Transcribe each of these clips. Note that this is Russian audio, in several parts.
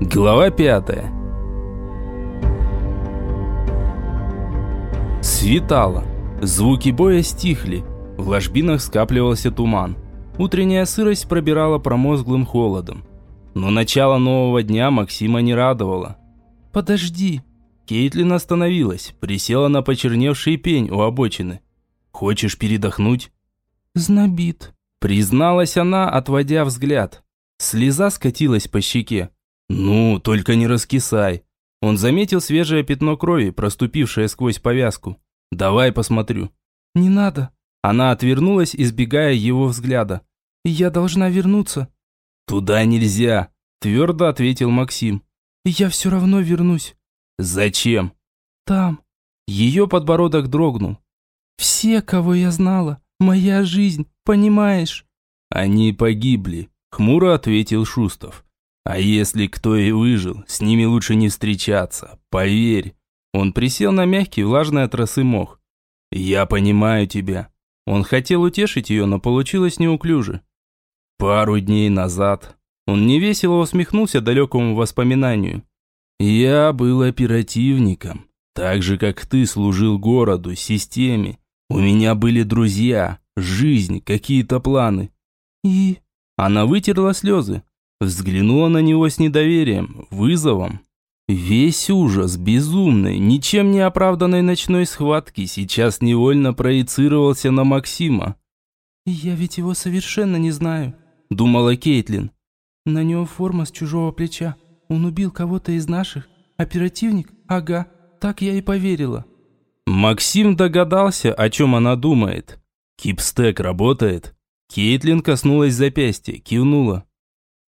Глава пятая. Светало. Звуки боя стихли. В ложбинах скапливался туман. Утренняя сырость пробирала промозглым холодом. Но начало нового дня Максима не радовало. «Подожди!» Кейтлин остановилась, присела на почерневший пень у обочины. «Хочешь передохнуть?» «Знобит», призналась она, отводя взгляд. Слеза скатилась по щеке. «Ну, только не раскисай». Он заметил свежее пятно крови, проступившее сквозь повязку. «Давай посмотрю». «Не надо». Она отвернулась, избегая его взгляда. «Я должна вернуться». «Туда нельзя», – твердо ответил Максим. «Я все равно вернусь». «Зачем?» «Там». Ее подбородок дрогнул. «Все, кого я знала, моя жизнь, понимаешь?» «Они погибли», – хмуро ответил Шустов. «А если кто и выжил, с ними лучше не встречаться, поверь». Он присел на мягкий, влажный от росы мох. «Я понимаю тебя». Он хотел утешить ее, но получилось неуклюже. Пару дней назад он невесело усмехнулся далекому воспоминанию. «Я был оперативником, так же, как ты служил городу, системе. У меня были друзья, жизнь, какие-то планы». «И?» Она вытерла слезы, взглянула на него с недоверием, вызовом. Весь ужас безумной, ничем не оправданной ночной схватки сейчас невольно проецировался на Максима. «Я ведь его совершенно не знаю», – думала Кейтлин. «На нем форма с чужого плеча. Он убил кого-то из наших. Оперативник? Ага, так я и поверила». Максим догадался, о чем она думает. Кипстек работает. Кейтлин коснулась запястья, кивнула.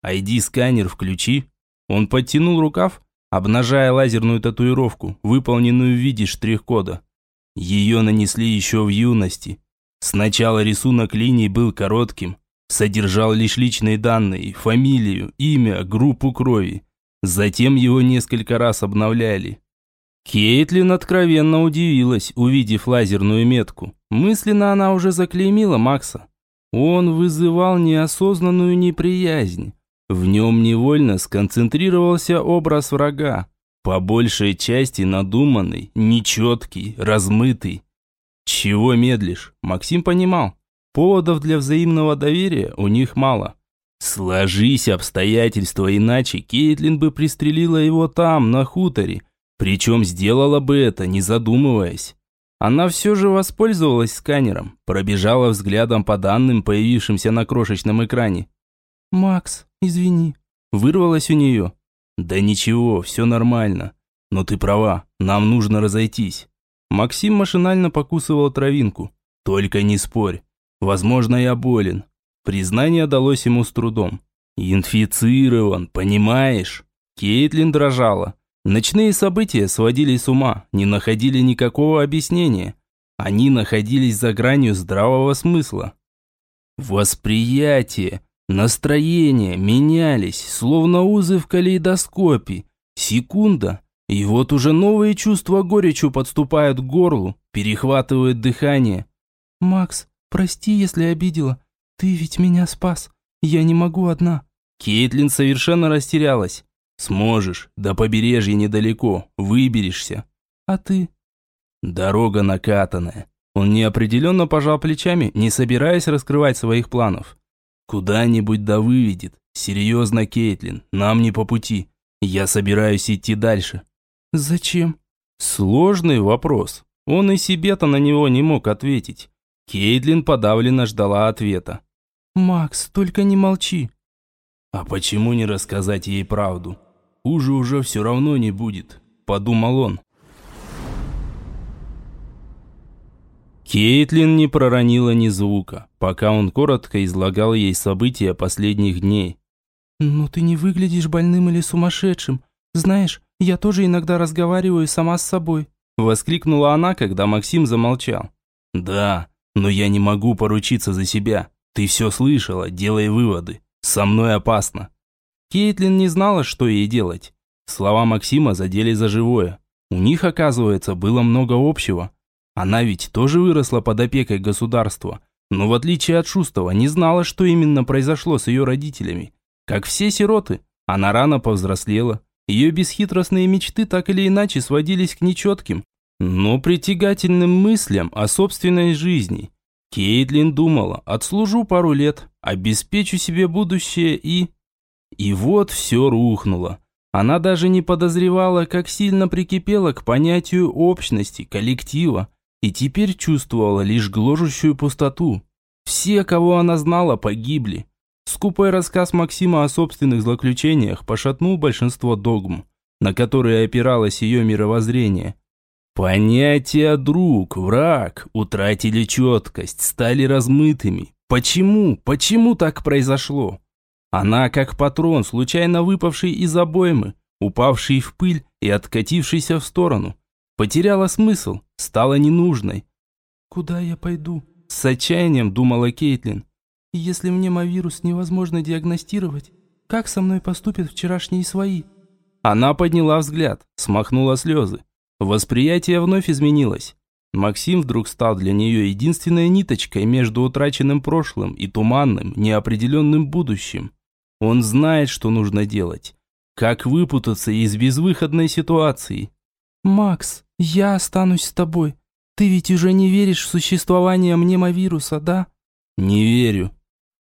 «ID-сканер включи». Он подтянул рукав, обнажая лазерную татуировку, выполненную в виде штрих-кода. Ее нанесли еще в юности. Сначала рисунок линий был коротким, содержал лишь личные данные, фамилию, имя, группу крови. Затем его несколько раз обновляли. Кейтлин откровенно удивилась, увидев лазерную метку. Мысленно она уже заклеймила Макса. Он вызывал неосознанную неприязнь. В нем невольно сконцентрировался образ врага, по большей части надуманный, нечеткий, размытый. Чего медлишь? Максим понимал. Поводов для взаимного доверия у них мало. Сложись обстоятельства иначе, Кейтлин бы пристрелила его там, на хуторе. Причем сделала бы это, не задумываясь. Она все же воспользовалась сканером, пробежала взглядом по данным, появившимся на крошечном экране. «Макс, извини», – вырвалось у нее. «Да ничего, все нормально. Но ты права, нам нужно разойтись». Максим машинально покусывал травинку. «Только не спорь. Возможно, я болен». Признание далось ему с трудом. «Инфицирован, понимаешь?» Кейтлин дрожала. Ночные события сводили с ума, не находили никакого объяснения. Они находились за гранью здравого смысла. Восприятие, Настроения менялись, словно узы в калейдоскопе. Секунда, и вот уже новые чувства горечью подступают к горлу, перехватывают дыхание. «Макс, прости, если обидела. Ты ведь меня спас. Я не могу одна». Кейтлин совершенно растерялась. «Сможешь, до побережья недалеко, выберешься». «А ты?» Дорога накатанная. Он неопределенно пожал плечами, не собираясь раскрывать своих планов. Куда-нибудь да выведет. Серьезно, Кейтлин, нам не по пути. Я собираюсь идти дальше. Зачем? Сложный вопрос. Он и себе-то на него не мог ответить. Кейтлин подавленно ждала ответа. «Макс, только не молчи». «А почему не рассказать ей правду? Хуже уже все равно не будет», – подумал он. Кейтлин не проронила ни звука, пока он коротко излагал ей события последних дней. «Ну ты не выглядишь больным или сумасшедшим. Знаешь, я тоже иногда разговариваю сама с собой», воскликнула она, когда Максим замолчал. «Да, но я не могу поручиться за себя. Ты все слышала, делай выводы. Со мной опасно». Кейтлин не знала, что ей делать. Слова Максима задели за живое. У них, оказывается, было много общего. Она ведь тоже выросла под опекой государства, но в отличие от Шустова не знала, что именно произошло с ее родителями. Как все сироты, Она рано повзрослела. Ее бесхитростные мечты так или иначе сводились к нечетким, но притягательным мыслям о собственной жизни. Кейтлин думала, отслужу пару лет, обеспечу себе будущее и... И вот все рухнуло. Она даже не подозревала, как сильно прикипела к понятию общности, коллектива, и теперь чувствовала лишь гложущую пустоту. Все, кого она знала, погибли. Скупой рассказ Максима о собственных злоключениях пошатнул большинство догм, на которые опиралось ее мировоззрение. Понятия «друг», «враг» утратили четкость, стали размытыми. Почему? Почему так произошло? Она, как патрон, случайно выпавший из обоймы, упавший в пыль и откатившийся в сторону. Потеряла смысл, стала ненужной. «Куда я пойду?» С отчаянием думала Кейтлин. «Если мне мавирус невозможно диагностировать, как со мной поступят вчерашние свои?» Она подняла взгляд, смахнула слезы. Восприятие вновь изменилось. Максим вдруг стал для нее единственной ниточкой между утраченным прошлым и туманным, неопределенным будущим. Он знает, что нужно делать. Как выпутаться из безвыходной ситуации. «Макс, я останусь с тобой. Ты ведь уже не веришь в существование мнемовируса, да?» «Не верю».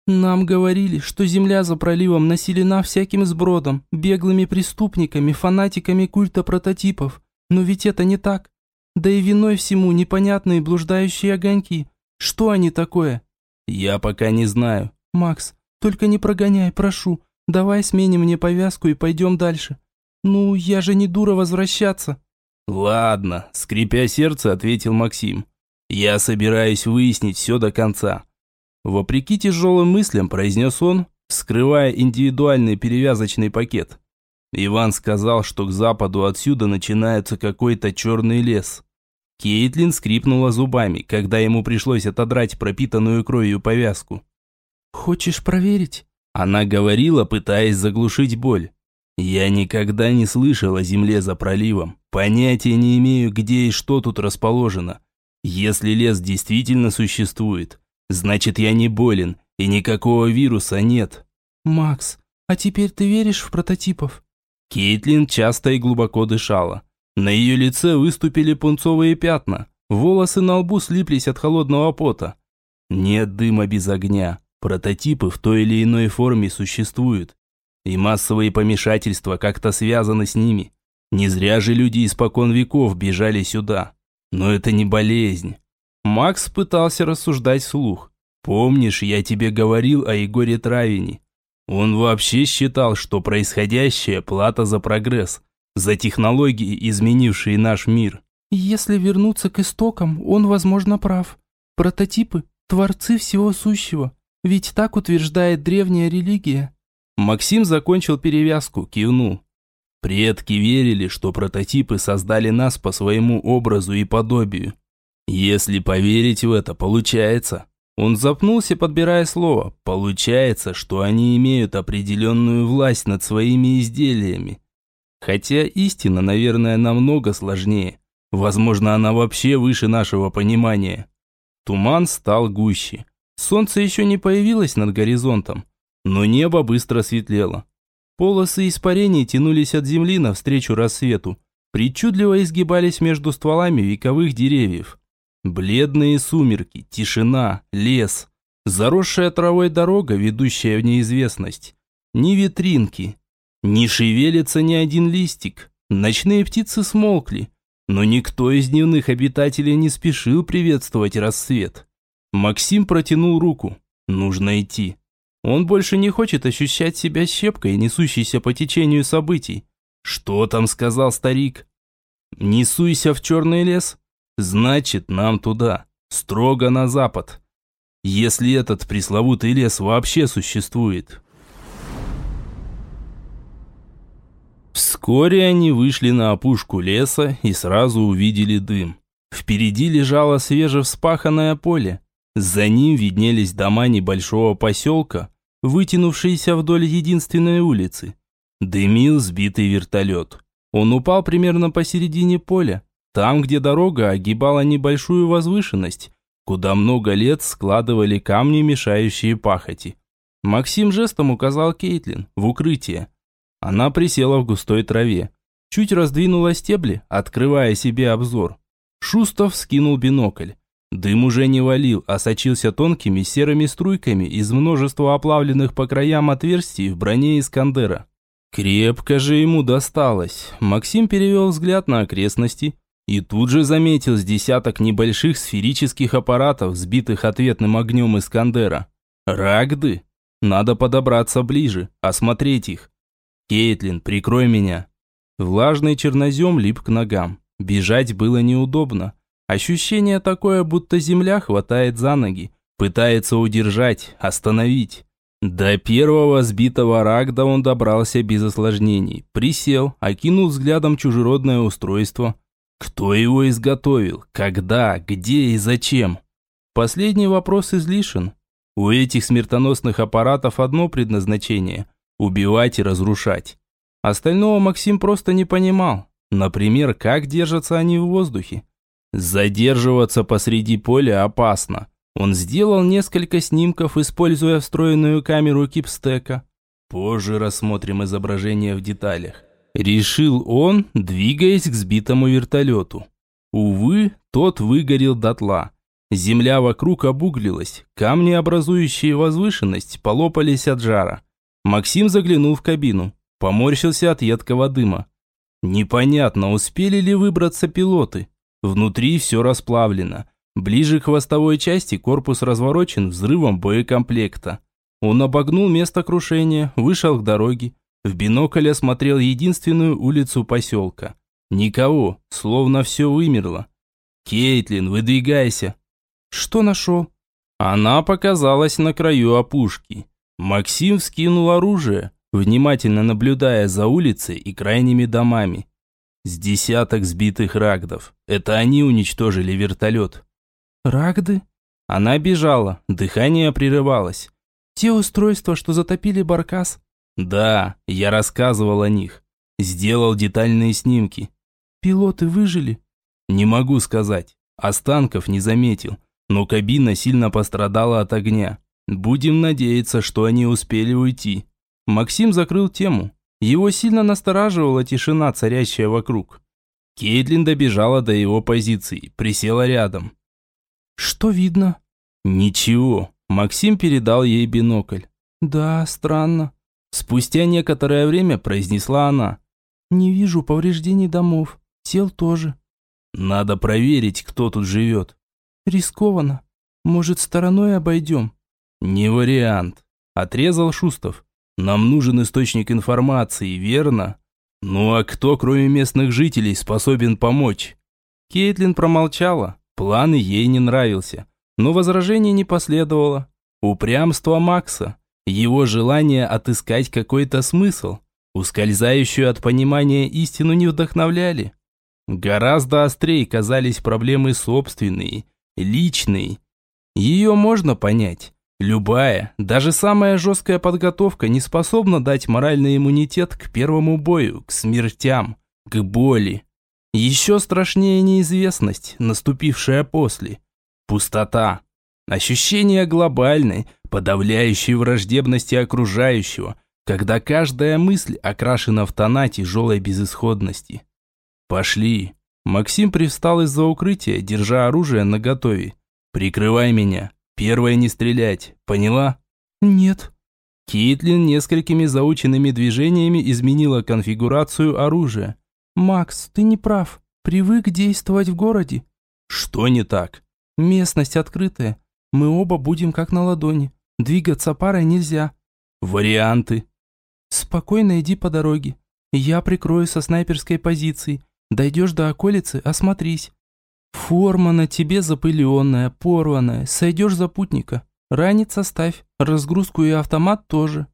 «Нам говорили, что Земля за проливом населена всяким сбродом, беглыми преступниками, фанатиками культа прототипов. Но ведь это не так. Да и виной всему непонятные блуждающие огоньки. Что они такое? Я пока не знаю. Макс, только не прогоняй, прошу. Давай сменим мне повязку и пойдем дальше. Ну, я же не дура возвращаться. Ладно, скрипя сердце, ответил Максим. Я собираюсь выяснить все до конца. Вопреки тяжелым мыслям, произнес он, скрывая индивидуальный перевязочный пакет. Иван сказал, что к западу отсюда начинается какой-то черный лес. Кейтлин скрипнула зубами, когда ему пришлось отодрать пропитанную кровью повязку. «Хочешь проверить?» Она говорила, пытаясь заглушить боль. «Я никогда не слышал о земле за проливом. Понятия не имею, где и что тут расположено. Если лес действительно существует, значит я не болен, и никакого вируса нет». «Макс, а теперь ты веришь в прототипов?» Кейтлин часто и глубоко дышала. На ее лице выступили пунцовые пятна. Волосы на лбу слиплись от холодного пота. Нет дыма без огня. Прототипы в той или иной форме существуют. И массовые помешательства как-то связаны с ними. Не зря же люди испокон веков бежали сюда. Но это не болезнь. Макс пытался рассуждать вслух. «Помнишь, я тебе говорил о Егоре Травине? Он вообще считал, что происходящее – плата за прогресс, за технологии, изменившие наш мир. Если вернуться к истокам, он, возможно, прав. Прототипы – творцы всего сущего, ведь так утверждает древняя религия. Максим закончил перевязку, кивнул. Предки верили, что прототипы создали нас по своему образу и подобию. Если поверить в это, получается, он запнулся, подбирая слово. Получается, что они имеют определенную власть над своими изделиями. Хотя истина, наверное, намного сложнее. Возможно, она вообще выше нашего понимания. Туман стал гуще. Солнце еще не появилось над горизонтом, но небо быстро светлело. Полосы испарений тянулись от земли навстречу рассвету, причудливо изгибались между стволами вековых деревьев. Бледные сумерки, тишина, лес, заросшая травой дорога, ведущая в неизвестность. Ни витринки, не шевелится ни один листик. Ночные птицы смолкли, но никто из дневных обитателей не спешил приветствовать рассвет. Максим протянул руку. Нужно идти. Он больше не хочет ощущать себя щепкой, несущейся по течению событий. Что там сказал старик? «Не суйся в черный лес, Значит, нам туда, строго на запад. Если этот пресловутый лес вообще существует. Вскоре они вышли на опушку леса и сразу увидели дым. Впереди лежало свежевспаханное поле. За ним виднелись дома небольшого поселка, вытянувшиеся вдоль единственной улицы. Дымил сбитый вертолет. Он упал примерно посередине поля, там, где дорога огибала небольшую возвышенность, куда много лет складывали камни, мешающие пахоти. Максим жестом указал Кейтлин в укрытие. Она присела в густой траве. Чуть раздвинула стебли, открывая себе обзор. Шустов скинул бинокль. Дым уже не валил, а сочился тонкими серыми струйками из множества оплавленных по краям отверстий в броне Искандера. Крепко же ему досталось. Максим перевел взгляд на окрестности и тут же заметил с десяток небольших сферических аппаратов, сбитых ответным огнем Искандера. Рагды? Надо подобраться ближе, осмотреть их. «Кейтлин, прикрой меня». Влажный чернозем лип к ногам. Бежать было неудобно. Ощущение такое, будто земля хватает за ноги, пытается удержать, остановить. До первого сбитого рагда он добрался без осложнений. Присел, окинул взглядом чужеродное устройство. Кто его изготовил? Когда? Где и зачем? Последний вопрос излишен. У этих смертоносных аппаратов одно предназначение – убивать и разрушать. Остального Максим просто не понимал. Например, как держатся они в воздухе. Задерживаться посреди поля опасно. Он сделал несколько снимков, используя встроенную камеру кипстека. Позже рассмотрим изображение в деталях. Решил он, двигаясь к сбитому вертолету. Увы, тот выгорел дотла. Земля вокруг обуглилась, камни, образующие возвышенность, полопались от жара. Максим заглянул в кабину, поморщился от едкого дыма. Непонятно, успели ли выбраться пилоты. Внутри все расплавлено. Ближе к хвостовой части корпус разворочен взрывом боекомплекта. Он обогнул место крушения, вышел к дороге. В бинокль осмотрел единственную улицу поселка. Никого, словно все вымерло. «Кейтлин, выдвигайся!» «Что нашел?» Она показалась на краю опушки. Максим вскинул оружие, внимательно наблюдая за улицей и крайними домами. С десяток сбитых рагдов. Это они уничтожили вертолет. Рагды? Она бежала, дыхание прерывалось. Те устройства, что затопили баркас? Да, я рассказывал о них. Сделал детальные снимки. Пилоты выжили? Не могу сказать. Останков не заметил, но кабина сильно пострадала от огня. Будем надеяться, что они успели уйти. Максим закрыл тему. Его сильно настораживала тишина, царящая вокруг. Кейтлин добежала до его позиции, присела рядом. «Что видно?» «Ничего». Максим передал ей бинокль. «Да, странно». Спустя некоторое время произнесла она. «Не вижу повреждений домов. Тел тоже». «Надо проверить, кто тут живет». «Рискованно. Может, стороной обойдем?» «Не вариант», – отрезал Шустов. Нам нужен источник информации, верно? Ну а кто, кроме местных жителей, способен помочь? Кейтлин промолчала. План ей не нравился. Но возражений не последовало. Упрямство Макса, его желание отыскать какой-то смысл, ускользающую от понимания истину не вдохновляли. Гораздо острее казались проблемы собственные, личные. Ее можно понять. Любая, даже самая жесткая подготовка не способна дать моральный иммунитет к первому бою, к смертям, к боли. Еще страшнее неизвестность, наступившая после. Пустота. Ощущение глобальной, подавляющей враждебности окружающего, когда каждая мысль окрашена в тона тяжелой безысходности. «Пошли». Максим привстал из-за укрытия, держа оружие наготове. «Прикрывай меня». Первое не стрелять, поняла? Нет. Кейтлин несколькими заученными движениями изменила конфигурацию оружия. Макс, ты не прав. Привык действовать в городе. Что не так? Местность открытая. Мы оба будем как на ладони. Двигаться парой нельзя. Варианты. Спокойно иди по дороге. Я прикрою со снайперской позиции. Дойдешь до околицы, осмотрись. Форма на тебе запыленная, порванная, сойдешь за путника. Ранец оставь, разгрузку и автомат тоже.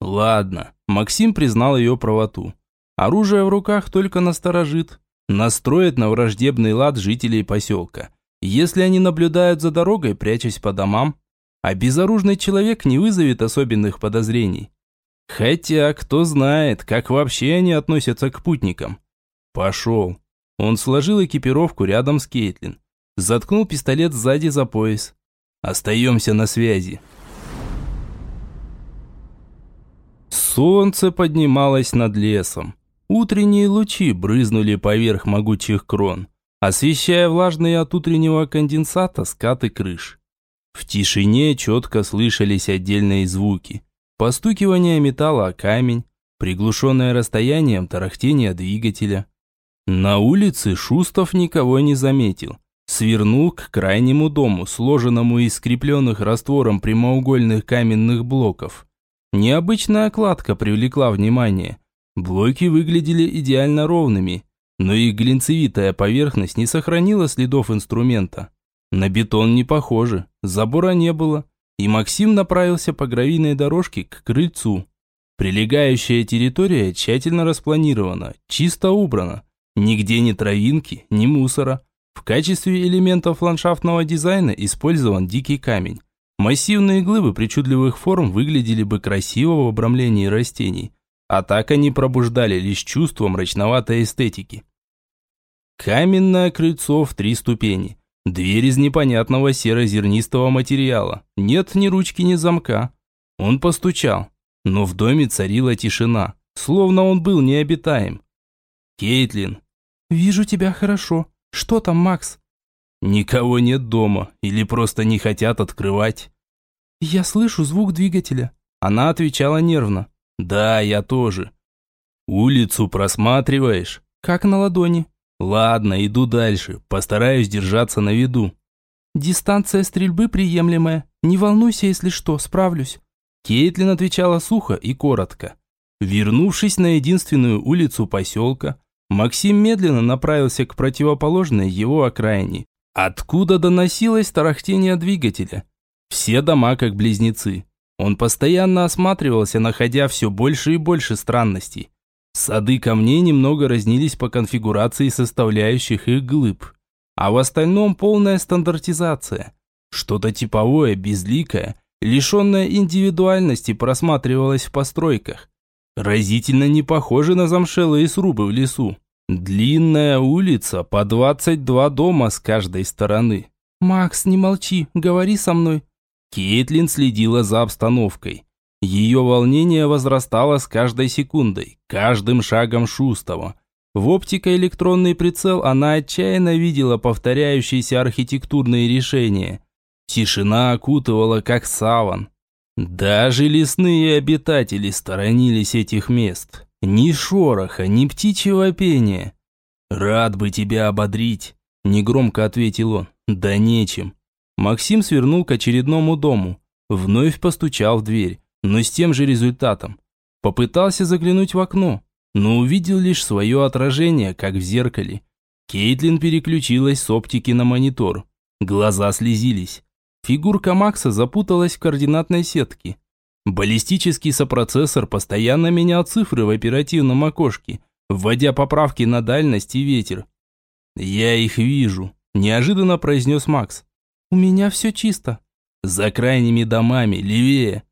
Ладно, Максим признал ее правоту. Оружие в руках только насторожит, настроит на враждебный лад жителей поселка. Если они наблюдают за дорогой, прячась по домам, а безоружный человек не вызовет особенных подозрений. Хотя, кто знает, как вообще они относятся к путникам. Пошел. Он сложил экипировку рядом с Кейтлин. Заткнул пистолет сзади за пояс. «Остаемся на связи». Солнце поднималось над лесом. Утренние лучи брызнули поверх могучих крон, освещая влажные от утреннего конденсата скаты крыш. В тишине четко слышались отдельные звуки. Постукивание металла о камень, приглушенное расстоянием тарахтение двигателя. На улице Шустов никого не заметил. Свернул к крайнему дому, сложенному из скрепленных раствором прямоугольных каменных блоков. Необычная кладка привлекла внимание. Блоки выглядели идеально ровными, но их глинцевитая поверхность не сохранила следов инструмента. На бетон не похоже, забора не было, и Максим направился по гравийной дорожке к крыльцу. Прилегающая территория тщательно распланирована, чисто убрана. Нигде ни травинки, ни мусора. В качестве элементов ландшафтного дизайна использован дикий камень. Массивные глыбы причудливых форм выглядели бы красиво в обрамлении растений, а так они пробуждали лишь чувство мрачноватой эстетики. Каменное крыльцо в три ступени. Дверь из непонятного серо-зернистого материала. Нет ни ручки, ни замка. Он постучал, но в доме царила тишина, словно он был необитаем. «Кейтлин!» «Вижу тебя хорошо. Что там, Макс?» Никого нет дома или просто не хотят открывать. Я слышу звук двигателя. Она отвечала нервно. Да, я тоже. Улицу просматриваешь? Как на ладони. Ладно, иду дальше. Постараюсь держаться на виду. Дистанция стрельбы приемлемая. Не волнуйся, если что, справлюсь. Кейтлин отвечала сухо и коротко. Вернувшись на единственную улицу поселка, Максим медленно направился к противоположной его окраине, Откуда доносилось тарахтение двигателя? Все дома как близнецы. Он постоянно осматривался, находя все больше и больше странностей. Сады камней немного разнились по конфигурации составляющих их глыб. А в остальном полная стандартизация. Что-то типовое, безликое, лишенное индивидуальности просматривалось в постройках. Разительно не похоже на замшелые срубы в лесу. Длинная улица, по 22 дома с каждой стороны. «Макс, не молчи, говори со мной». Кейтлин следила за обстановкой. Ее волнение возрастало с каждой секундой, каждым шагом Шустова. В оптико-электронный прицел она отчаянно видела повторяющиеся архитектурные решения. Тишина окутывала, как саван. Даже лесные обитатели сторонились этих мест. Ни шороха, ни птичьего пения. «Рад бы тебя ободрить», – негромко ответил он. «Да нечем». Максим свернул к очередному дому. Вновь постучал в дверь, но с тем же результатом. Попытался заглянуть в окно, но увидел лишь свое отражение, как в зеркале. Кейтлин переключилась с оптики на монитор. Глаза слезились. Фигурка Макса запуталась в координатной сетке. Баллистический сопроцессор постоянно менял цифры в оперативном окошке, вводя поправки на дальность и ветер. «Я их вижу», – неожиданно произнес Макс. «У меня все чисто». «За крайними домами, левее».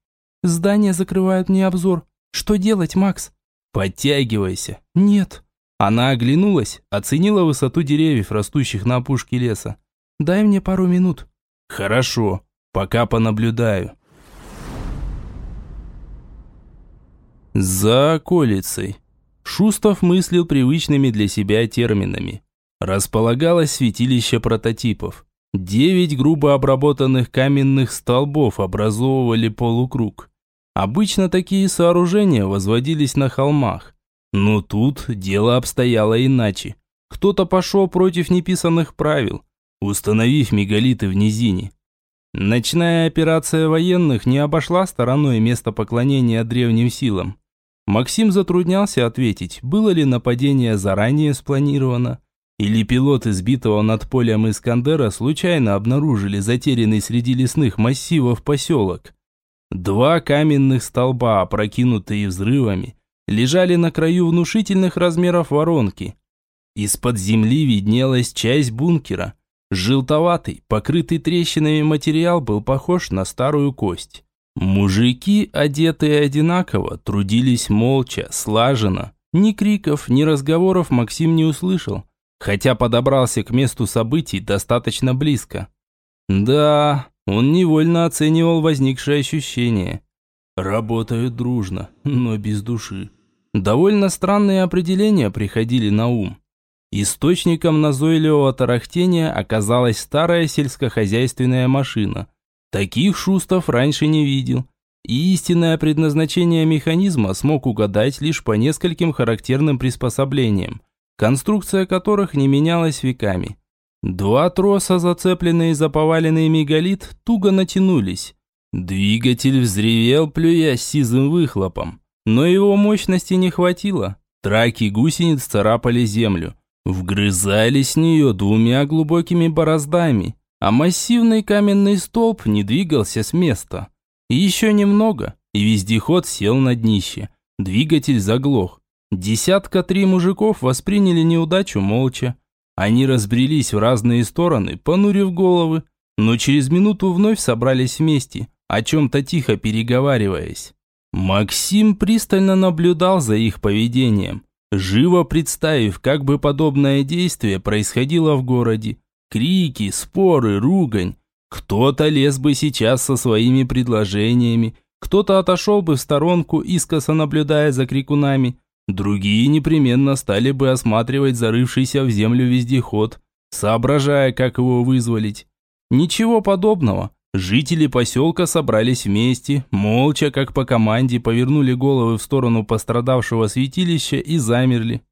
«Здания закрывают мне обзор. Что делать, Макс?» «Подтягивайся». «Нет». Она оглянулась, оценила высоту деревьев, растущих на опушке леса. «Дай мне пару минут». «Хорошо, пока понаблюдаю». За околицей. Шустов мыслил привычными для себя терминами. Располагалось святилище прототипов. Девять грубо обработанных каменных столбов образовывали полукруг. Обычно такие сооружения возводились на холмах. Но тут дело обстояло иначе. Кто-то пошел против неписанных правил, установив мегалиты в низине. Ночная операция военных не обошла стороной место поклонения древним силам. Максим затруднялся ответить, было ли нападение заранее спланировано, или пилоты сбитого над полем Искандера случайно обнаружили затерянный среди лесных массивов поселок. Два каменных столба, опрокинутые взрывами, лежали на краю внушительных размеров воронки. Из-под земли виднелась часть бункера. Желтоватый, покрытый трещинами материал был похож на старую кость. Мужики, одетые одинаково, трудились молча, слаженно. Ни криков, ни разговоров Максим не услышал, хотя подобрался к месту событий достаточно близко. Да, он невольно оценивал возникшее ощущение. Работают дружно, но без души. Довольно странные определения приходили на ум. Источником назойливого тарахтения оказалась старая сельскохозяйственная машина. Таких шустов раньше не видел. И истинное предназначение механизма смог угадать лишь по нескольким характерным приспособлениям, конструкция которых не менялась веками. Два троса, зацепленные за поваленный мегалит, туго натянулись. Двигатель взревел, плюясь сизым выхлопом. Но его мощности не хватило. Траки гусениц царапали землю вгрызались в нее двумя глубокими бороздами, а массивный каменный столб не двигался с места. Еще немного, и вездеход сел на днище. Двигатель заглох. Десятка три мужиков восприняли неудачу молча. Они разбрелись в разные стороны, понурив головы, но через минуту вновь собрались вместе, о чем-то тихо переговариваясь. Максим пристально наблюдал за их поведением живо представив, как бы подобное действие происходило в городе. Крики, споры, ругань. Кто-то лез бы сейчас со своими предложениями, кто-то отошел бы в сторонку, искоса наблюдая за крикунами. Другие непременно стали бы осматривать зарывшийся в землю вездеход, соображая, как его вызволить. Ничего подобного. Жители поселка собрались вместе, молча, как по команде, повернули головы в сторону пострадавшего святилища и замерли.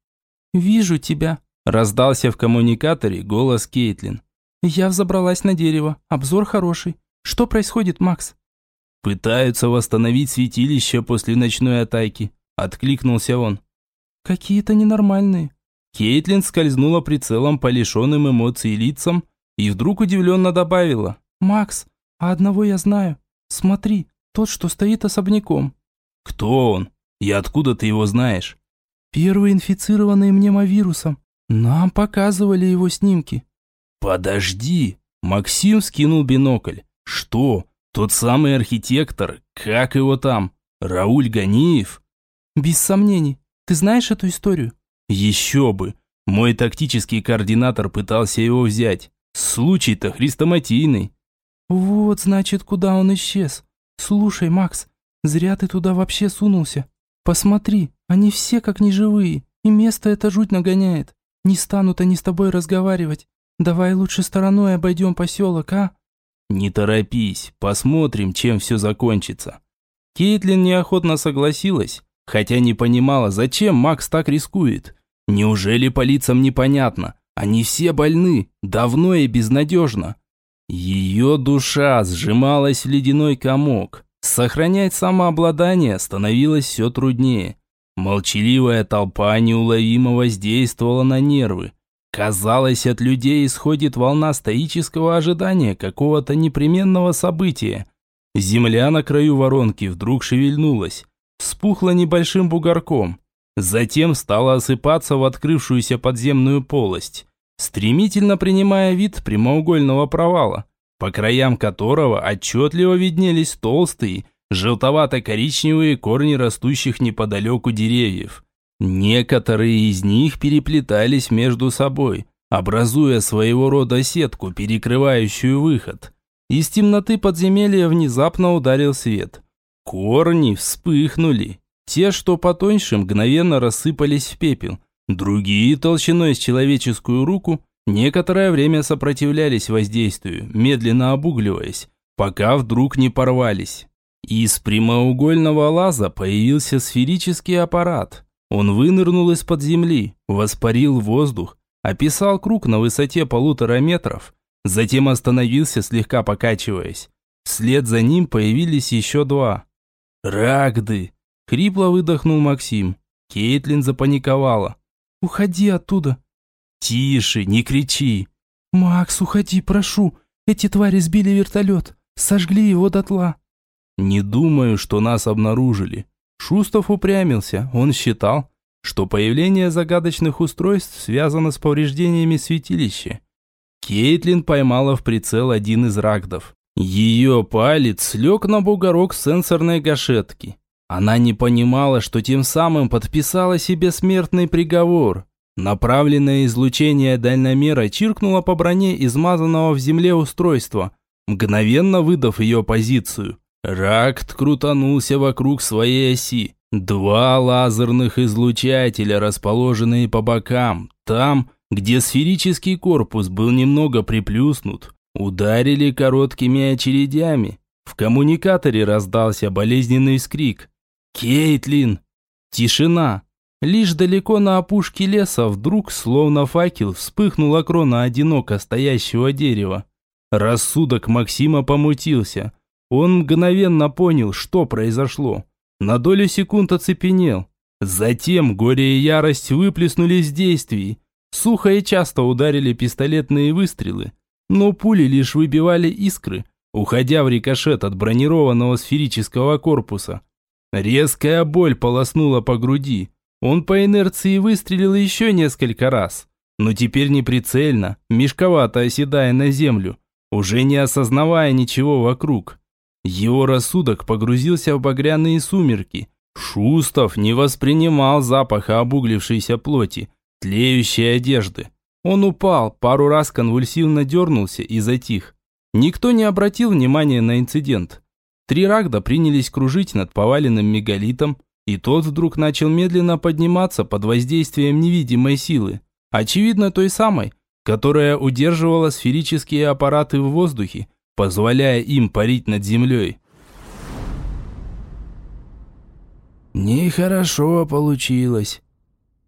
«Вижу тебя», – раздался в коммуникаторе голос Кейтлин. «Я взобралась на дерево. Обзор хороший. Что происходит, Макс?» «Пытаются восстановить святилище после ночной атаки», – откликнулся он. «Какие-то ненормальные». Кейтлин скользнула прицелом по лишенным эмоций лицам и вдруг удивленно добавила. «Макс, а одного я знаю. Смотри, тот, что стоит особняком. Кто он? И откуда ты его знаешь? Первый инфицированный мнемовирусом. Нам показывали его снимки. Подожди. Максим скинул бинокль. Что? Тот самый архитектор? Как его там? Рауль Ганиев? Без сомнений. Ты знаешь эту историю? Еще бы. Мой тактический координатор пытался его взять. Случай-то хрестоматийный. «Вот, значит, куда он исчез. Слушай, Макс, зря ты туда вообще сунулся. Посмотри, они все как неживые, и место это жуть нагоняет. Не станут они с тобой разговаривать. Давай лучше стороной обойдем поселок, а?» «Не торопись, посмотрим, чем все закончится». Кейтлин неохотно согласилась, хотя не понимала, зачем Макс так рискует. Неужели по лицам непонятно? Они все больны, давно и безнадежно. Ее душа сжималась в ледяной комок. Сохранять самообладание становилось все труднее. Молчаливая толпа неуловимо воздействовала на нервы. Казалось, от людей исходит волна стоического ожидания какого-то непременного события. Земля на краю воронки вдруг шевельнулась, вспухла небольшим бугорком. Затем стала осыпаться в открывшуюся подземную полость стремительно принимая вид прямоугольного провала, по краям которого отчетливо виднелись толстые, желтовато-коричневые корни растущих неподалеку деревьев. Некоторые из них переплетались между собой, образуя своего рода сетку, перекрывающую выход. Из темноты подземелья внезапно ударил свет. Корни вспыхнули. Те, что потоньше, мгновенно рассыпались в пепел, Другие, толщиной с человеческую руку, некоторое время сопротивлялись воздействию, медленно обугливаясь, пока вдруг не порвались. Из прямоугольного лаза появился сферический аппарат. Он вынырнул из-под земли, воспарил воздух, описал круг на высоте полутора метров, затем остановился, слегка покачиваясь. Вслед за ним появились еще два. «Рагды!» – хрипло выдохнул Максим. Кейтлин запаниковала. Уходи оттуда!» «Тише, не кричи!» «Макс, уходи, прошу! Эти твари сбили вертолет, сожгли его дотла!» «Не думаю, что нас обнаружили». Шустов упрямился, он считал, что появление загадочных устройств связано с повреждениями святилища. Кейтлин поймала в прицел один из рагдов. Ее палец лег на бугорок сенсорной гашетки. Она не понимала, что тем самым подписала себе смертный приговор. Направленное излучение дальномера чиркнуло по броне измазанного в земле устройства, мгновенно выдав ее позицию. Ракт крутанулся вокруг своей оси. Два лазерных излучателя, расположенные по бокам, там, где сферический корпус был немного приплюснут, ударили короткими очередями. В коммуникаторе раздался болезненный скрик. «Кейтлин!» Тишина. Лишь далеко на опушке леса вдруг, словно факел, вспыхнула крона одиноко стоящего дерева. Рассудок Максима помутился. Он мгновенно понял, что произошло. На долю секунд оцепенел. Затем горе и ярость выплеснулись в действии. Сухо и часто ударили пистолетные выстрелы, но пули лишь выбивали искры, уходя в рикошет от бронированного сферического корпуса. Резкая боль полоснула по груди. Он по инерции выстрелил еще несколько раз, но теперь не прицельно, мешковато оседая на землю, уже не осознавая ничего вокруг. Его рассудок погрузился в багряные сумерки. Шустов не воспринимал запаха обуглившейся плоти, тлеющей одежды. Он упал, пару раз конвульсивно дернулся и затих. Никто не обратил внимания на инцидент. Три рагда принялись кружить над поваленным мегалитом, и тот вдруг начал медленно подниматься под воздействием невидимой силы, очевидно той самой, которая удерживала сферические аппараты в воздухе, позволяя им парить над землей. Нехорошо получилось.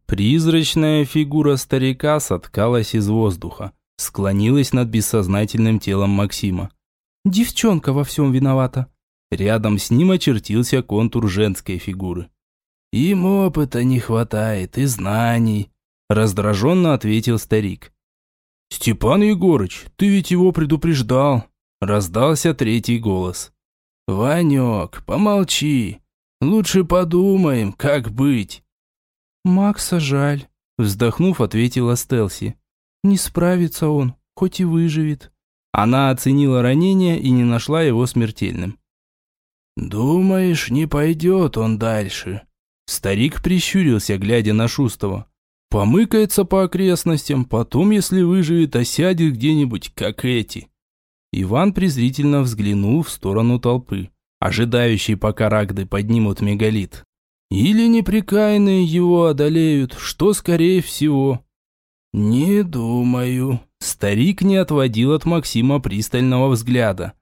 Призрачная фигура старика соткалась из воздуха, склонилась над бессознательным телом Максима. Девчонка во всем виновата. Рядом с ним очертился контур женской фигуры. «Им опыта не хватает и знаний», – раздраженно ответил старик. «Степан Егорыч, ты ведь его предупреждал», – раздался третий голос. «Ванек, помолчи. Лучше подумаем, как быть». «Макса жаль», – вздохнув, ответила Стелси. «Не справится он, хоть и выживет». Она оценила ранение и не нашла его смертельным. «Думаешь, не пойдет он дальше?» Старик прищурился, глядя на Шустова. «Помыкается по окрестностям, потом, если выживет, осядет где-нибудь, как эти». Иван презрительно взглянул в сторону толпы, ожидающей, пока рагды поднимут мегалит. «Или неприкаянные его одолеют, что скорее всего». «Не думаю». Старик не отводил от Максима пристального взгляда.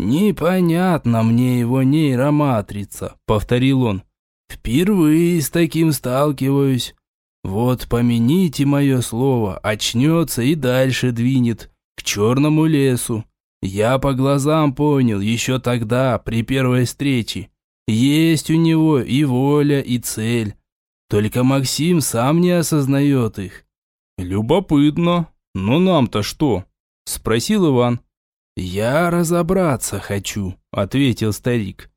«Непонятно мне его нейроматрица», — повторил он. «Впервые с таким сталкиваюсь. Вот помяните мое слово, очнется и дальше двинет, к черному лесу. Я по глазам понял еще тогда, при первой встрече. Есть у него и воля, и цель. Только Максим сам не осознает их». «Любопытно. Но нам-то что?» – спросил Иван. «Я разобраться хочу», — ответил старик.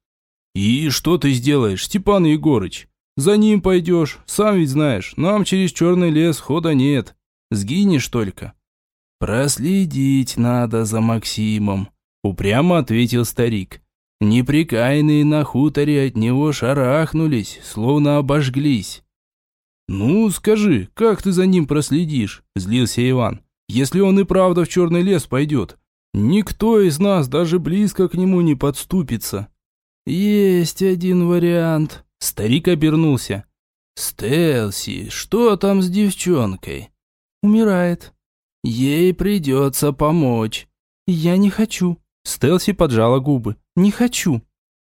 «И что ты сделаешь, Степан Егорыч? За ним пойдешь, сам ведь знаешь, нам через черный лес хода нет. Сгинешь только». «Проследить надо за Максимом», — упрямо ответил старик. Неприкаянные на хуторе от него шарахнулись, словно обожглись. «Ну, скажи, как ты за ним проследишь?» – злился Иван. «Если он и правда в черный лес пойдет, Никто из нас даже близко к нему не подступится. Есть один вариант. Старик обернулся. Стелси, что там с девчонкой? Умирает. Ей придется помочь. Я не хочу. Стелси поджала губы. Не хочу.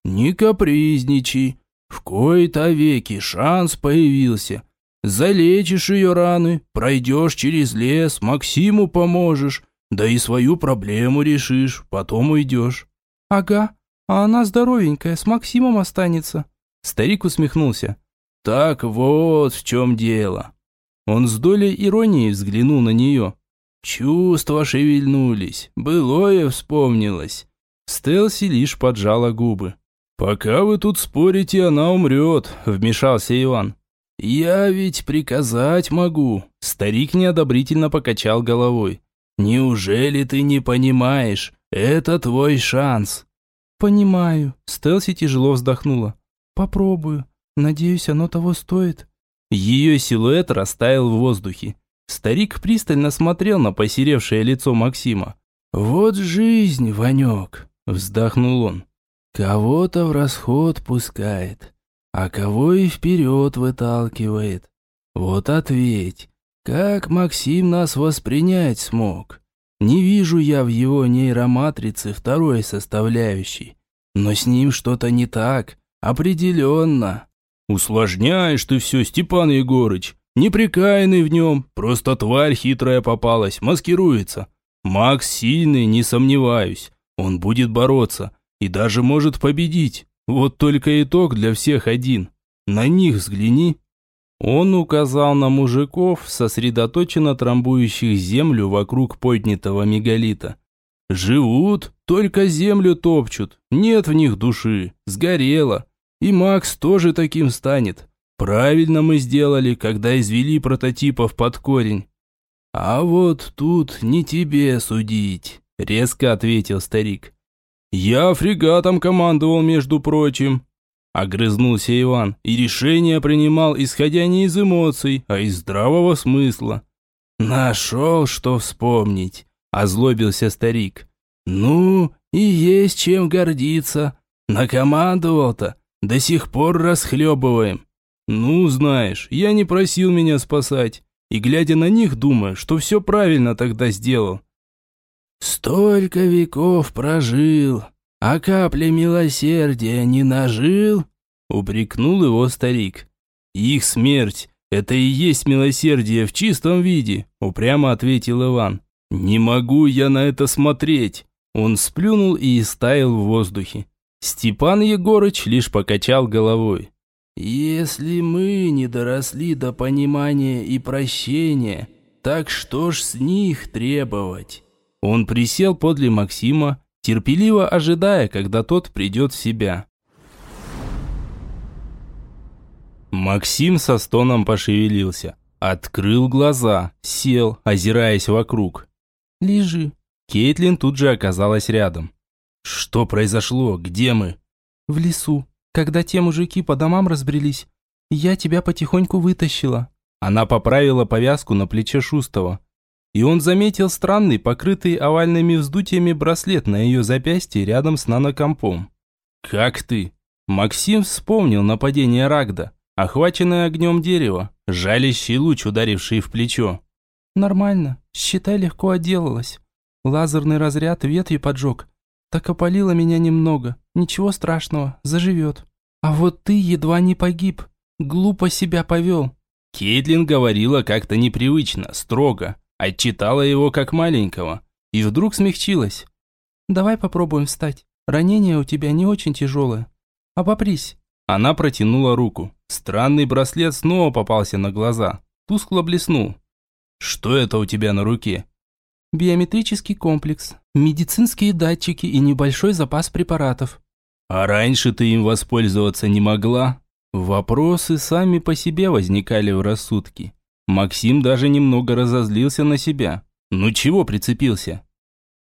Не капризничай. В кои-то веки шанс появился. Залечишь ее раны, пройдешь через лес, Максиму поможешь. Да и свою проблему решишь, потом уйдешь». «Ага, а она здоровенькая, с Максимом останется». Старик усмехнулся. «Так вот в чем дело». Он с долей иронии взглянул на нее. Чувства шевельнулись, былое вспомнилось. Стелси лишь поджала губы. «Пока вы тут спорите, она умрет», – вмешался Иван. «Я ведь приказать могу». Старик неодобрительно покачал головой. Неужели ты не понимаешь? Это твой шанс. Понимаю. Стелси тяжело вздохнула. Попробую. Надеюсь, оно того стоит. Ее силуэт растаял в воздухе. Старик пристально смотрел на посеревшее лицо Максима. «Вот жизнь, Ванек!» – вздохнул он. Кого-то в расход пускает, а кого и вперед выталкивает. Вот ответь, как Максим нас воспринять смог? Не вижу я в его нейроматрице второй составляющей, но с ним что-то не так, определенно. Усложняешь ты все, Степан Егорыч. Неприкаянный в нем, просто тварь хитрая попалась, маскируется. Макс сильный, не сомневаюсь. Он будет бороться и даже может победить. Вот только итог для всех один. На них взгляни. Он указал на мужиков, сосредоточенно трамбующих землю вокруг поднятого мегалита. Живут, только землю топчут, нет в них души, сгорело. И Макс тоже таким станет. Правильно мы сделали, когда извели прототипов под корень. А вот тут не тебе судить, резко ответил старик. Я фрегатом командовал, между прочим. Огрызнулся Иван и решение принимал, исходя не из эмоций, а из здравого смысла. «Нашел, что вспомнить», – озлобился старик. «Ну, и есть чем гордиться. Накомандовал-то, до сих пор расхлебываем. Ну, знаешь, я не просил меня спасать, и, глядя на них, думаю, что все правильно тогда сделал». «Столько веков прожил, а капли милосердия не нажил?» Упрекнул его старик. «Их смерть – это и есть милосердие в чистом виде», – упрямо ответил Иван. «Не могу я на это смотреть». Он сплюнул и истаял в воздухе. Степан Егорыч лишь покачал головой. «Если мы не доросли до понимания и прощения, так что ж с них требовать?» Он присел подле Максима, терпеливо ожидая, когда тот придет в себя. Максим со стоном пошевелился, открыл глаза, сел, озираясь вокруг. «Лежи». Кейтлин тут же оказалась рядом. «Что произошло? Где мы?» «В лесу. Когда те мужики по домам разбрелись, я тебя потихоньку вытащила». Она поправила повязку на плече Шустова и он заметил странный, покрытый овальными вздутиями браслет на ее запястье рядом с нанокомпом. «Как ты?» Максим вспомнил нападение Рагда, охваченное огнем дерева, жалящий луч, ударивший в плечо. «Нормально, считай, легко отделалась. Лазерный разряд ветви поджег. Так опалило меня немного. Ничего страшного, заживет. А вот ты едва не погиб. Глупо себя повел». Кейтлин говорила как-то непривычно, строго, Отчитала его как маленького. И вдруг смягчилась. «Давай попробуем встать. Ранение у тебя не очень тяжелое. Обопрись». Она протянула руку. Странный браслет снова попался на глаза. Тускло блеснул. «Что это у тебя на руке?» «Биометрический комплекс, медицинские датчики и небольшой запас препаратов». «А раньше ты им воспользоваться не могла?» Вопросы сами по себе возникали в рассудке. Максим даже немного разозлился на себя. Ну чего прицепился?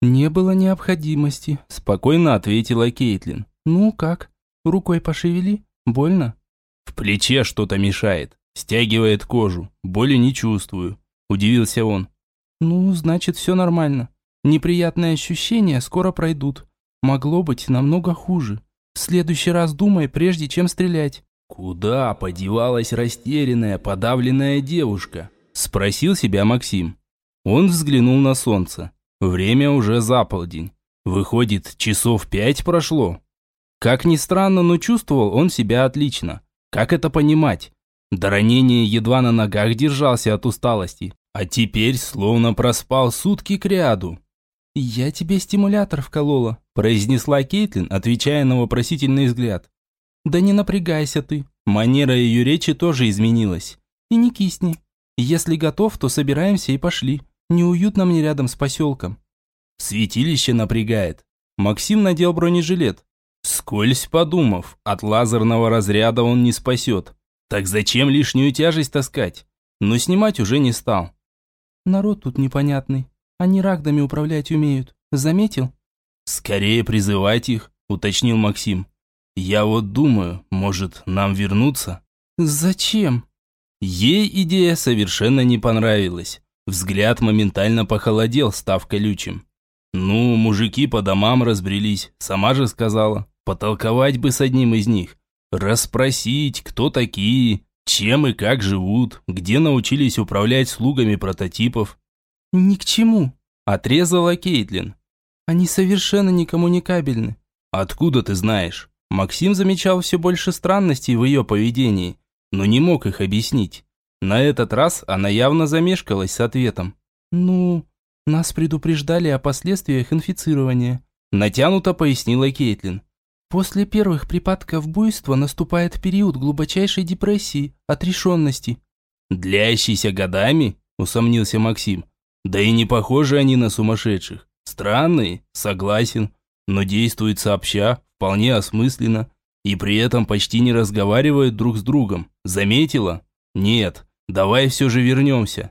«Не было необходимости», – спокойно ответила Кейтлин. «Ну как? Рукой пошевели? Больно?» «В плече что-то мешает. Стягивает кожу. Боли не чувствую», – удивился он. «Ну, значит, все нормально. Неприятные ощущения скоро пройдут. Могло быть намного хуже. В следующий раз думай, прежде чем стрелять». «Куда подевалась растерянная, подавленная девушка?» – спросил себя Максим. Он взглянул на солнце. Время уже за полдень. Выходит, часов пять прошло. Как ни странно, но чувствовал он себя отлично. Как это понимать? До ранения едва на ногах держался от усталости, а теперь словно проспал сутки кряду. «Я тебе стимулятор вколола», – произнесла Кейтлин, отвечая на вопросительный взгляд. «Да не напрягайся ты». Манера ее речи тоже изменилась. «И не кисни. Если готов, то собираемся и пошли. Неуютно мне рядом с поселком». Святилище напрягает. Максим надел бронежилет. Скользь подумав, от лазерного разряда он не спасет. Так зачем лишнюю тяжесть таскать? Но снимать уже не стал. Народ тут непонятный. Они рагдами управлять умеют. Заметил? Скорее призывать их, уточнил Максим. Я вот думаю, может, нам вернуться? Зачем? Ей идея совершенно не понравилась. Взгляд моментально похолодел, став колючим. Ну, мужики по домам разбрелись, сама же сказала. потолковать бы с одним из них. Расспросить, кто такие, чем и как живут, где научились управлять слугами прототипов. «Ни к чему», – отрезала Кейтлин. «Они совершенно не коммуникабельны». «Откуда ты знаешь?» Максим замечал все больше странностей в ее поведении, но не мог их объяснить. На этот раз она явно замешкалась с ответом. «Ну, нас предупреждали о последствиях инфицирования», натянуто пояснила Кейтлин. «После первых припадков буйства наступает период глубочайшей депрессии, отрешенности». «Длящийся годами?» – усомнился Максим. «Да и не похожи они на сумасшедших. Странные, согласен, но действуют сообща, вполне осмысленно, и при этом почти не разговаривают друг с другом. Заметила? Нет, давай все же вернемся».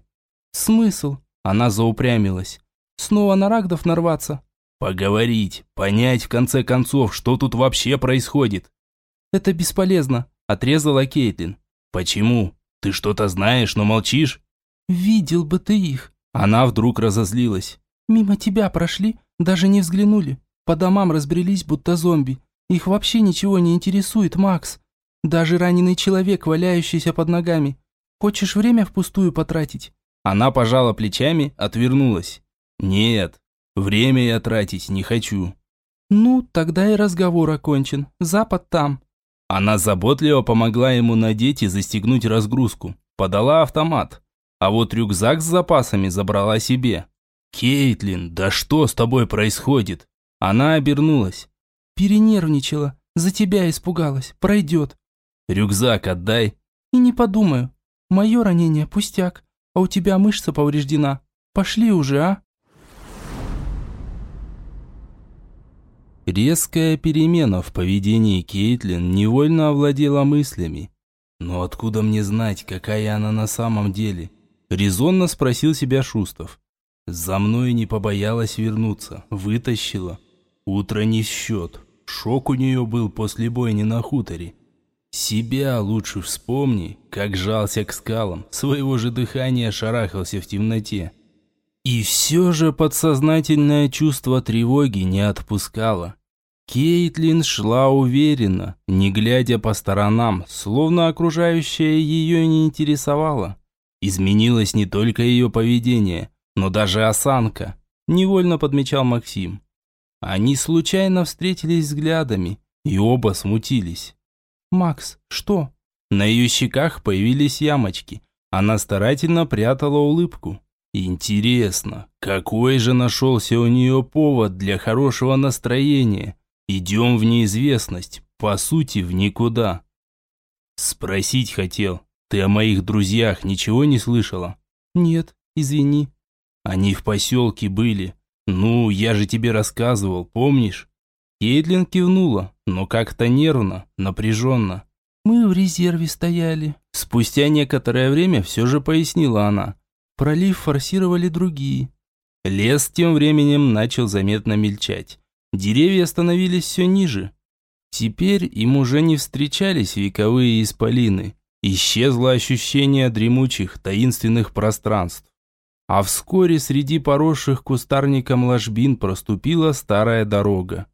«Смысл?» Она заупрямилась. «Снова на рагдов нарваться?» «Поговорить, понять в конце концов, что тут вообще происходит». «Это бесполезно», – отрезала Кейтлин. «Почему? Ты что-то знаешь, но молчишь?» «Видел бы ты их». Она вдруг разозлилась. «Мимо тебя прошли, даже не взглянули. По домам разбрелись, будто зомби. Их вообще ничего не интересует, Макс. Даже раненый человек, валяющийся под ногами. Хочешь время впустую потратить?» Она пожала плечами, отвернулась. «Нет, время я тратить не хочу». «Ну, тогда и разговор окончен. Запад там». Она заботливо помогла ему надеть и застегнуть разгрузку. Подала автомат. А вот рюкзак с запасами забрала себе. «Кейтлин, да что с тобой происходит?» Она обернулась. «Перенервничала. За тебя испугалась. Пройдет». «Рюкзак отдай». «И не подумаю. Мое ранение пустяк а у тебя мышца повреждена. Пошли уже, а?» Резкая перемена в поведении Кейтлин невольно овладела мыслями. «Но откуда мне знать, какая она на самом деле?» Резонно спросил себя Шустов. «За мной не побоялась вернуться, вытащила. Утро не счет. Шок у нее был после бойни на хуторе. Себя лучше вспомни, как жался к скалам, своего же дыхания шарахался в темноте. И все же подсознательное чувство тревоги не отпускало. Кейтлин шла уверенно, не глядя по сторонам, словно окружающее ее не интересовало. Изменилось не только ее поведение, но даже осанка, невольно подмечал Максим. Они случайно встретились взглядами, и оба смутились. «Макс, что?» На ее щеках появились ямочки. Она старательно прятала улыбку. Интересно, какой же нашелся у нее повод для хорошего настроения? Идем в неизвестность, по сути, в никуда. Спросить хотел, ты о моих друзьях ничего не слышала? Нет, извини. Они в поселке были. Ну, я же тебе рассказывал, помнишь? Кейтлин кивнула, но как-то нервно, напряженно. «Мы в резерве стояли». Спустя некоторое время все же пояснила она. Пролив форсировали другие. Лес тем временем начал заметно мельчать. Деревья становились все ниже. Теперь им уже не встречались вековые исполины. Исчезло ощущение дремучих, таинственных пространств. А вскоре среди поросших кустарником ложбин проступила старая дорога.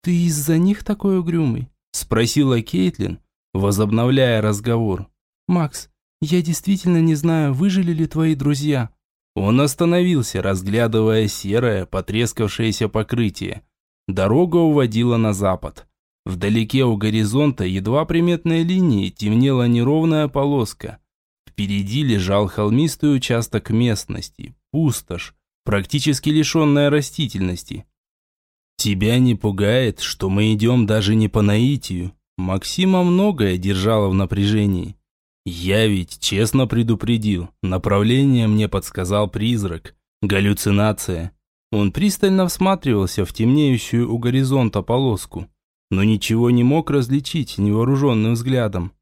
«Ты из-за них такой угрюмый?» – спросила Кейтлин, возобновляя разговор. «Макс, я действительно не знаю, выжили ли твои друзья». Он остановился, разглядывая серое, потрескавшееся покрытие. Дорога уводила на запад. Вдалеке у горизонта едва приметной линии темнела неровная полоска. Впереди лежал холмистый участок местности, пустошь, практически лишенная растительности. Тебя не пугает, что мы идем даже не по наитию? Максима многое держало в напряжении. Я ведь честно предупредил. Направление мне подсказал призрак. Галлюцинация. Он пристально всматривался в темнеющую у горизонта полоску, но ничего не мог различить невооруженным взглядом.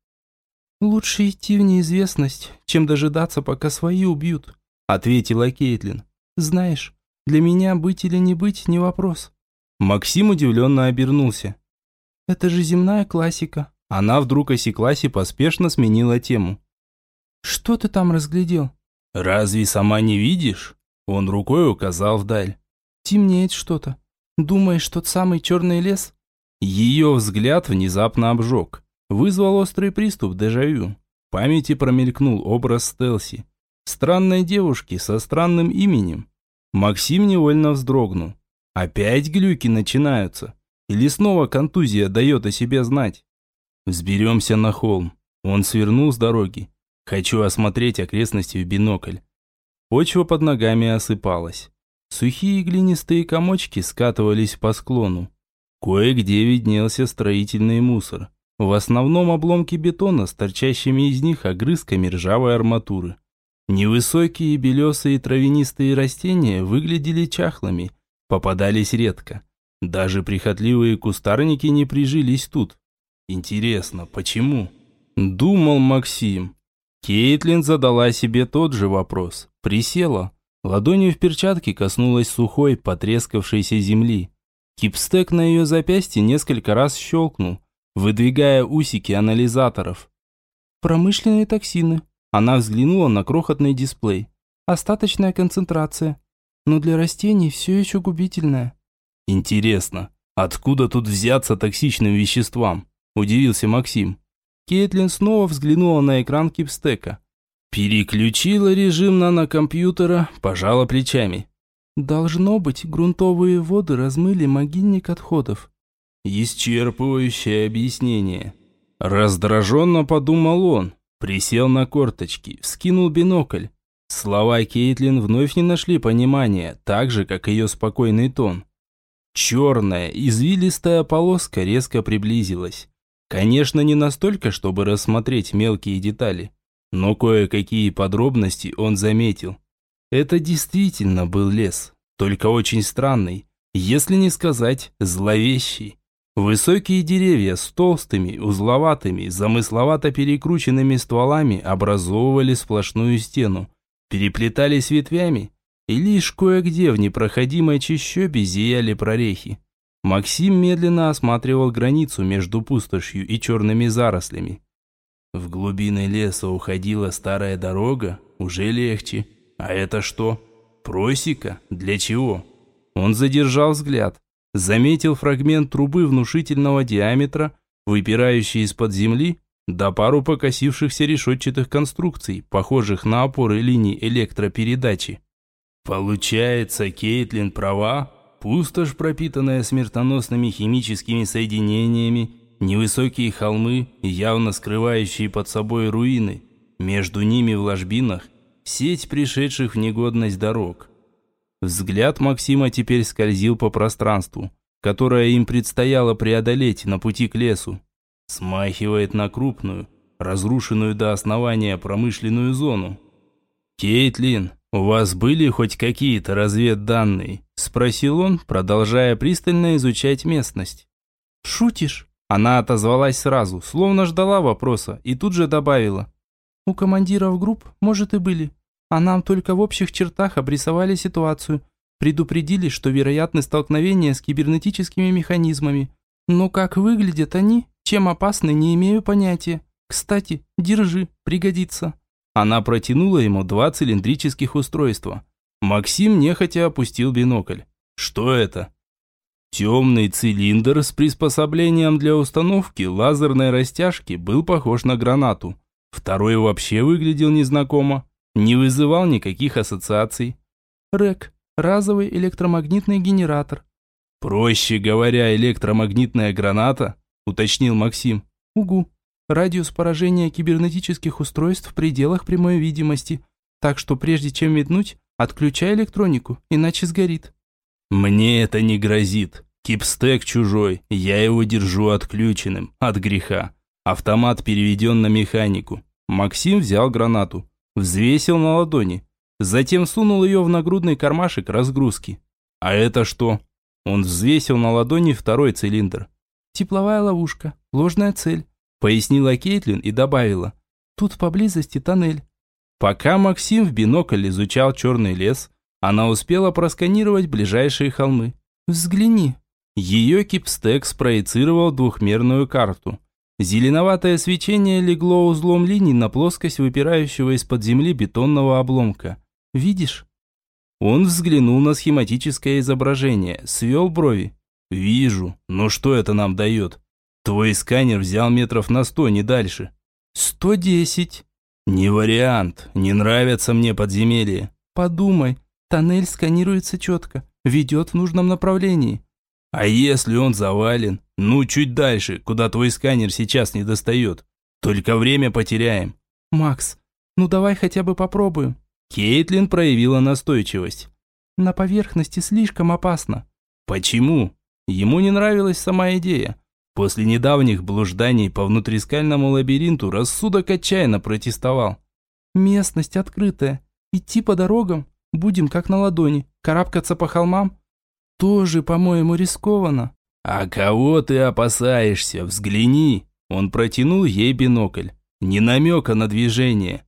«Лучше идти в неизвестность, чем дожидаться, пока свои убьют», ответила Кейтлин. «Знаешь, для меня быть или не быть не вопрос. Максим удивленно обернулся. «Это же земная классика». Она вдруг осеклась и поспешно сменила тему. «Что ты там разглядел?» «Разве сама не видишь?» Он рукой указал вдаль. «Темнеет что-то. Думаешь, тот самый черный лес?» Ее взгляд внезапно обжег. Вызвал острый приступ дежавю. В памяти промелькнул образ Стелси. Странной девушки со странным именем. Максим невольно вздрогнул. Опять глюки начинаются. Или снова контузия дает о себе знать. Взберемся на холм. Он свернул с дороги. Хочу осмотреть окрестности в бинокль. Почва под ногами осыпалась. Сухие глинистые комочки скатывались по склону. Кое-где виднелся строительный мусор. В основном обломки бетона с торчащими из них огрызками ржавой арматуры. Невысокие белесые травянистые растения выглядели чахлыми, попадались редко. Даже прихотливые кустарники не прижились тут. Интересно, почему? Думал Максим. Кейтлин задала себе тот же вопрос. Присела. Ладонью в перчатке коснулась сухой, потрескавшейся земли. Кипстек на ее запястье несколько раз щелкнул, выдвигая усики анализаторов. «Промышленные токсины». Она взглянула на крохотный дисплей. «Остаточная концентрация. Но для растений все еще губительная». «Интересно, откуда тут взяться токсичным веществам?» – удивился Максим. Кейтлин снова взглянула на экран кипстека. Переключила режим нанокомпьютера, пожала плечами. Должно быть, грунтовые воды размыли могильник отходов. Исчерпывающее объяснение. Раздраженно подумал он, присел на корточки, вскинул бинокль. Слова Кейтлин вновь не нашли понимания, так же, как ее спокойный тон. Черная, извилистая полоска резко приблизилась. Конечно, не настолько, чтобы рассмотреть мелкие детали, но кое-какие подробности он заметил. Это действительно был лес, только очень странный, если не сказать зловещий. Высокие деревья с толстыми, узловатыми, замысловато перекрученными стволами образовывали сплошную стену, переплетались ветвями, и лишь кое-где в непроходимой чащобе зияли прорехи. Максим медленно осматривал границу между пустошью и черными зарослями. В глубины леса уходила старая дорога, уже легче. А это что? Просека? Для чего? Он задержал взгляд заметил фрагмент трубы внушительного диаметра, выпирающий из-под земли, да пару покосившихся решетчатых конструкций, похожих на опоры линий электропередачи. Получается, Кейтлин права, пустошь, пропитанная смертоносными химическими соединениями, невысокие холмы, явно скрывающие под собой руины, между ними в ложбинах сеть пришедших в негодность дорог – Взгляд Максима теперь скользил по пространству, которое им предстояло преодолеть на пути к лесу. Смахивает на крупную, разрушенную до основания промышленную зону. «Кейтлин, у вас были хоть какие-то разведданные?» – спросил он, продолжая пристально изучать местность. «Шутишь?» Она отозвалась сразу, словно ждала вопроса, и тут же добавила. «У командиров групп, может, и были, а нам только в общих чертах обрисовали ситуацию, предупредили, что вероятны столкновения с кибернетическими механизмами. Но как выглядят они, чем опасны, не имею понятия. Кстати, держи, пригодится». Она протянула ему два цилиндрических устройства. Максим нехотя опустил бинокль. «Что это?» Темный цилиндр с приспособлением для установки лазерной растяжки был похож на гранату. Второй вообще выглядел незнакомо. Не вызывал никаких ассоциаций. РЭК – разовый электромагнитный генератор. Проще говоря, электромагнитная граната, уточнил Максим. Угу. Радиус поражения кибернетических устройств в пределах прямой видимости. Так что прежде чем метнуть, отключай электронику, иначе сгорит. Мне это не грозит. Кипстек чужой, я его держу отключенным, от греха. Автомат переведен на механику. Максим взял гранату взвесил на ладони, затем сунул ее в нагрудный кармашек разгрузки. А это что? Он взвесил на ладони второй цилиндр. «Тепловая ловушка, ложная цель», пояснила Кейтлин и добавила. «Тут поблизости тоннель». Пока Максим в бинокль изучал черный лес, она успела просканировать ближайшие холмы. «Взгляни». Ее кипстек спроецировал двухмерную карту. Зеленоватое свечение легло узлом линий на плоскость выпирающего из-под земли бетонного обломка. «Видишь?» Он взглянул на схематическое изображение, свел брови. Вижу, но что это нам дает? Твой сканер взял метров на сто, не дальше. Сто десять. Не вариант, не нравятся мне подземелья. Подумай, тоннель сканируется четко, ведет в нужном направлении. А если он завален? Ну, чуть дальше, куда твой сканер сейчас не достает. Только время потеряем. Макс, ну давай хотя бы попробуем. Кейтлин проявила настойчивость. На поверхности слишком опасно. Почему? Ему не нравилась сама идея. После недавних блужданий по внутрискальному лабиринту рассудок отчаянно протестовал. Местность открытая. Идти по дорогам будем как на ладони. Карабкаться по холмам тоже, по-моему, рискованно. А кого ты опасаешься? Взгляни. Он протянул ей бинокль. Ни намека на движение.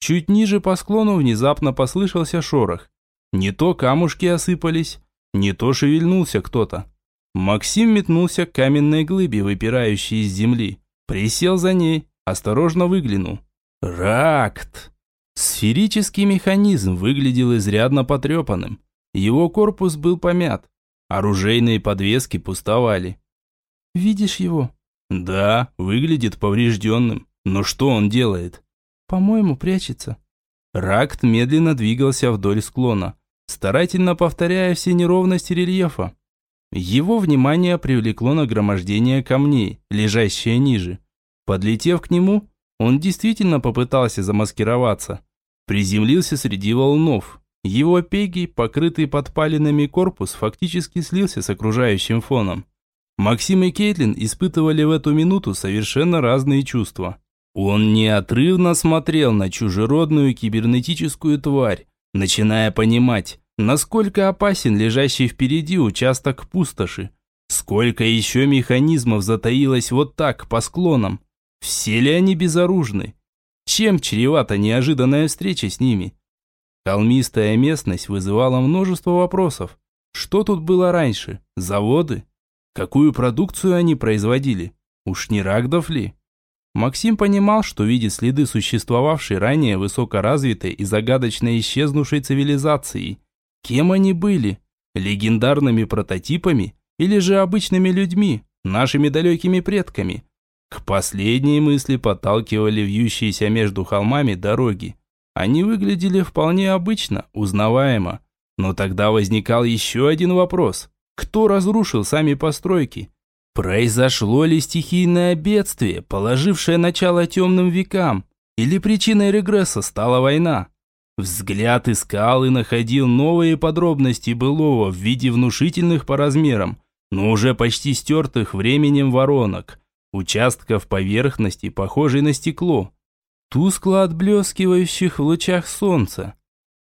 Чуть ниже по склону внезапно послышался шорох. Не то камушки осыпались, не то шевельнулся кто-то. Максим метнулся к каменной глыбе, выпирающей из земли. Присел за ней, осторожно выглянул. Ракт! Сферический механизм выглядел изрядно потрепанным. Его корпус был помят. Оружейные подвески пустовали. «Видишь его?» «Да, выглядит поврежденным. Но что он делает?» «По-моему, прячется». Ракт медленно двигался вдоль склона, старательно повторяя все неровности рельефа. Его внимание привлекло нагромождение камней, лежащее ниже. Подлетев к нему, он действительно попытался замаскироваться. Приземлился среди волнов, его пегий, покрытый подпалинами корпус, фактически слился с окружающим фоном. Максим и Кейтлин испытывали в эту минуту совершенно разные чувства. Он неотрывно смотрел на чужеродную кибернетическую тварь, начиная понимать, насколько опасен лежащий впереди участок пустоши. Сколько еще механизмов затаилось вот так, по склонам. Все ли они безоружны? Чем чревата неожиданная встреча с ними? Холмистая местность вызывала множество вопросов. Что тут было раньше? Заводы? Какую продукцию они производили? Уж не Рагдов ли? Максим понимал, что видит следы существовавшей ранее высокоразвитой и загадочно исчезнувшей цивилизации. Кем они были? Легендарными прототипами или же обычными людьми, нашими далекими предками? К последней мысли подталкивали вьющиеся между холмами дороги. Они выглядели вполне обычно, узнаваемо. Но тогда возникал еще один вопрос. Кто разрушил сами постройки? Произошло ли стихийное бедствие, положившее начало темным векам? Или причиной регресса стала война? Взгляд искал и находил новые подробности былого в виде внушительных по размерам, но уже почти стертых временем воронок, участков поверхности, похожей на стекло, тускло отблескивающих в лучах солнца.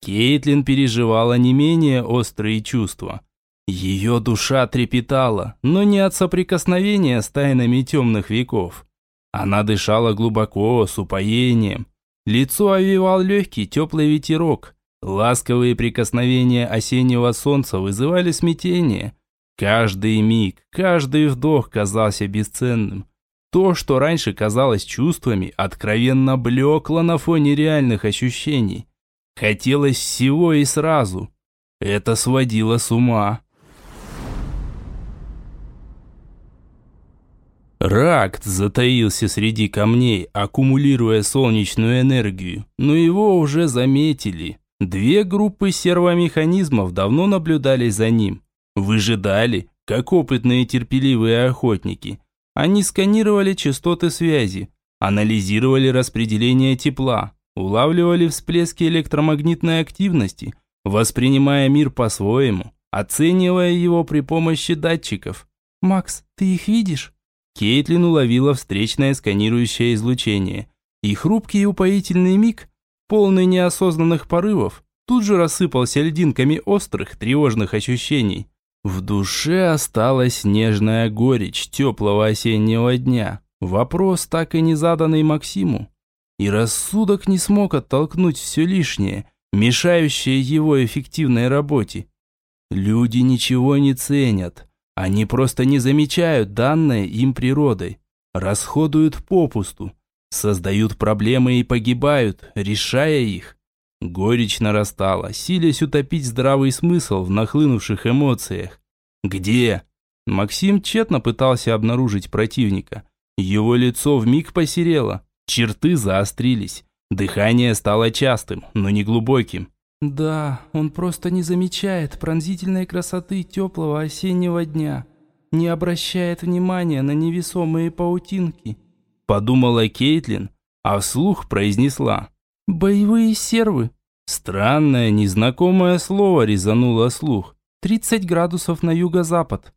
Кейтлин переживала не менее острые чувства. Ее душа трепетала, но не от соприкосновения с тайнами темных веков. Она дышала глубоко, с упоением. Лицо овивал легкий теплый ветерок. Ласковые прикосновения осеннего солнца вызывали смятение. Каждый миг, каждый вдох казался бесценным. То, что раньше казалось чувствами, откровенно блекло на фоне реальных ощущений. Хотелось всего и сразу. Это сводило с ума. Ракт затаился среди камней, аккумулируя солнечную энергию, но его уже заметили. Две группы сервомеханизмов давно наблюдали за ним. Выжидали, как опытные терпеливые охотники – они сканировали частоты связи, анализировали распределение тепла, улавливали всплески электромагнитной активности, воспринимая мир по-своему, оценивая его при помощи датчиков. «Макс, ты их видишь?» Кейтлин уловила встречное сканирующее излучение. И хрупкий и упоительный миг, полный неосознанных порывов, тут же рассыпался льдинками острых, тревожных ощущений. В душе осталась нежная горечь теплого осеннего дня. Вопрос, так и не заданный Максиму. И рассудок не смог оттолкнуть все лишнее, мешающее его эффективной работе. Люди ничего не ценят. Они просто не замечают данное им природой. Расходуют попусту. Создают проблемы и погибают, решая их. Горечь нарастала, силясь утопить здравый смысл в нахлынувших эмоциях. Где? Максим тщетно пытался обнаружить противника. Его лицо вмиг посерело, черты заострились. Дыхание стало частым, но не глубоким. Да, он просто не замечает пронзительной красоты теплого осеннего дня, не обращает внимания на невесомые паутинки. Подумала Кейтлин, а вслух произнесла. «Боевые сервы». Странное, незнакомое слово резануло слух. «30 градусов на юго-запад».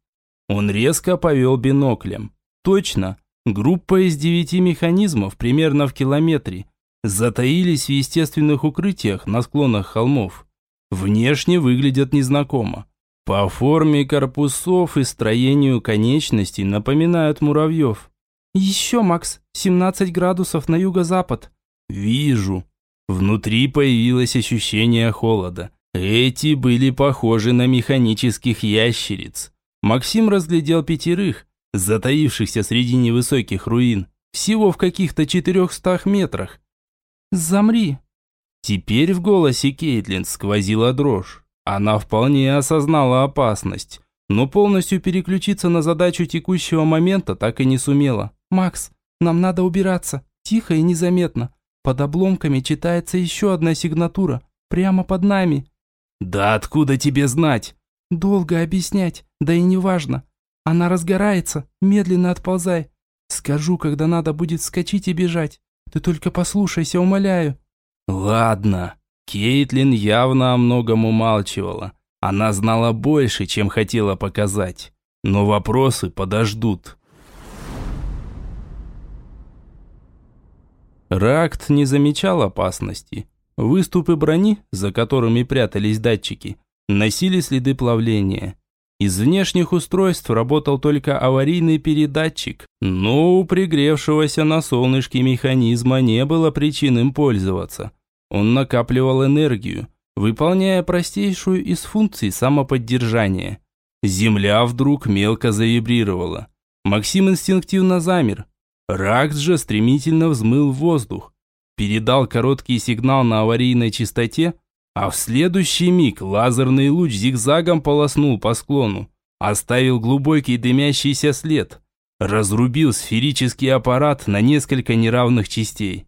Он резко повел биноклем. Точно, группа из девяти механизмов примерно в километре затаились в естественных укрытиях на склонах холмов. Внешне выглядят незнакомо. По форме корпусов и строению конечностей напоминают муравьев. «Еще, Макс, 17 градусов на юго-запад». «Вижу». Внутри появилось ощущение холода. Эти были похожи на механических ящериц. Максим разглядел пятерых, затаившихся среди невысоких руин, всего в каких-то четырехстах метрах. «Замри!» Теперь в голосе Кейтлин сквозила дрожь. Она вполне осознала опасность, но полностью переключиться на задачу текущего момента так и не сумела. «Макс, нам надо убираться, тихо и незаметно. Под обломками читается еще одна сигнатура, прямо под нами». «Да откуда тебе знать?» «Долго объяснять, да и неважно. Она разгорается, медленно отползай. Скажу, когда надо будет вскочить и бежать. Ты только послушайся, умоляю». «Ладно». Кейтлин явно о многом умалчивала. Она знала больше, чем хотела показать. Но вопросы подождут. Ракт не замечал опасности. Выступы брони, за которыми прятались датчики, носили следы плавления. Из внешних устройств работал только аварийный передатчик, но у пригревшегося на солнышке механизма не было причин им пользоваться. Он накапливал энергию, выполняя простейшую из функций самоподдержания. Земля вдруг мелко завибрировала. Максим инстинктивно замер. Ракс же стремительно взмыл в воздух. Передал короткий сигнал на аварийной частоте, а в следующий миг лазерный луч зигзагом полоснул по склону, оставил глубокий дымящийся след, разрубил сферический аппарат на несколько неравных частей.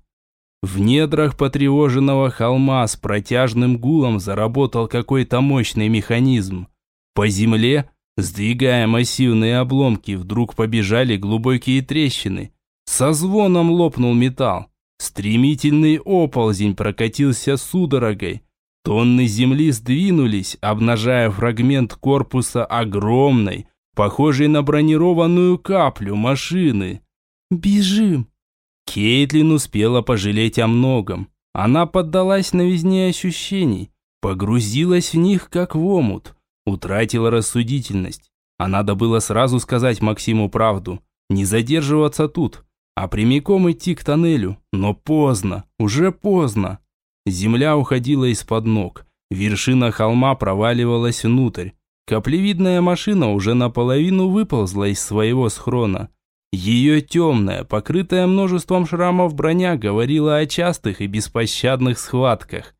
В недрах потревоженного холма с протяжным гулом заработал какой-то мощный механизм. По земле, сдвигая массивные обломки, вдруг побежали глубокие трещины. Со звоном лопнул металл. Стремительный оползень прокатился судорогой, Тонны земли сдвинулись, обнажая фрагмент корпуса огромной, похожей на бронированную каплю машины. «Бежим!» Кейтлин успела пожалеть о многом. Она поддалась новизне ощущений, погрузилась в них, как в омут, утратила рассудительность. А надо было сразу сказать Максиму правду, не задерживаться тут, а прямиком идти к тоннелю. Но поздно, уже поздно. Земля уходила из-под ног. Вершина холма проваливалась внутрь. Каплевидная машина уже наполовину выползла из своего схрона. Ее темная, покрытая множеством шрамов броня говорила о частых и беспощадных схватках.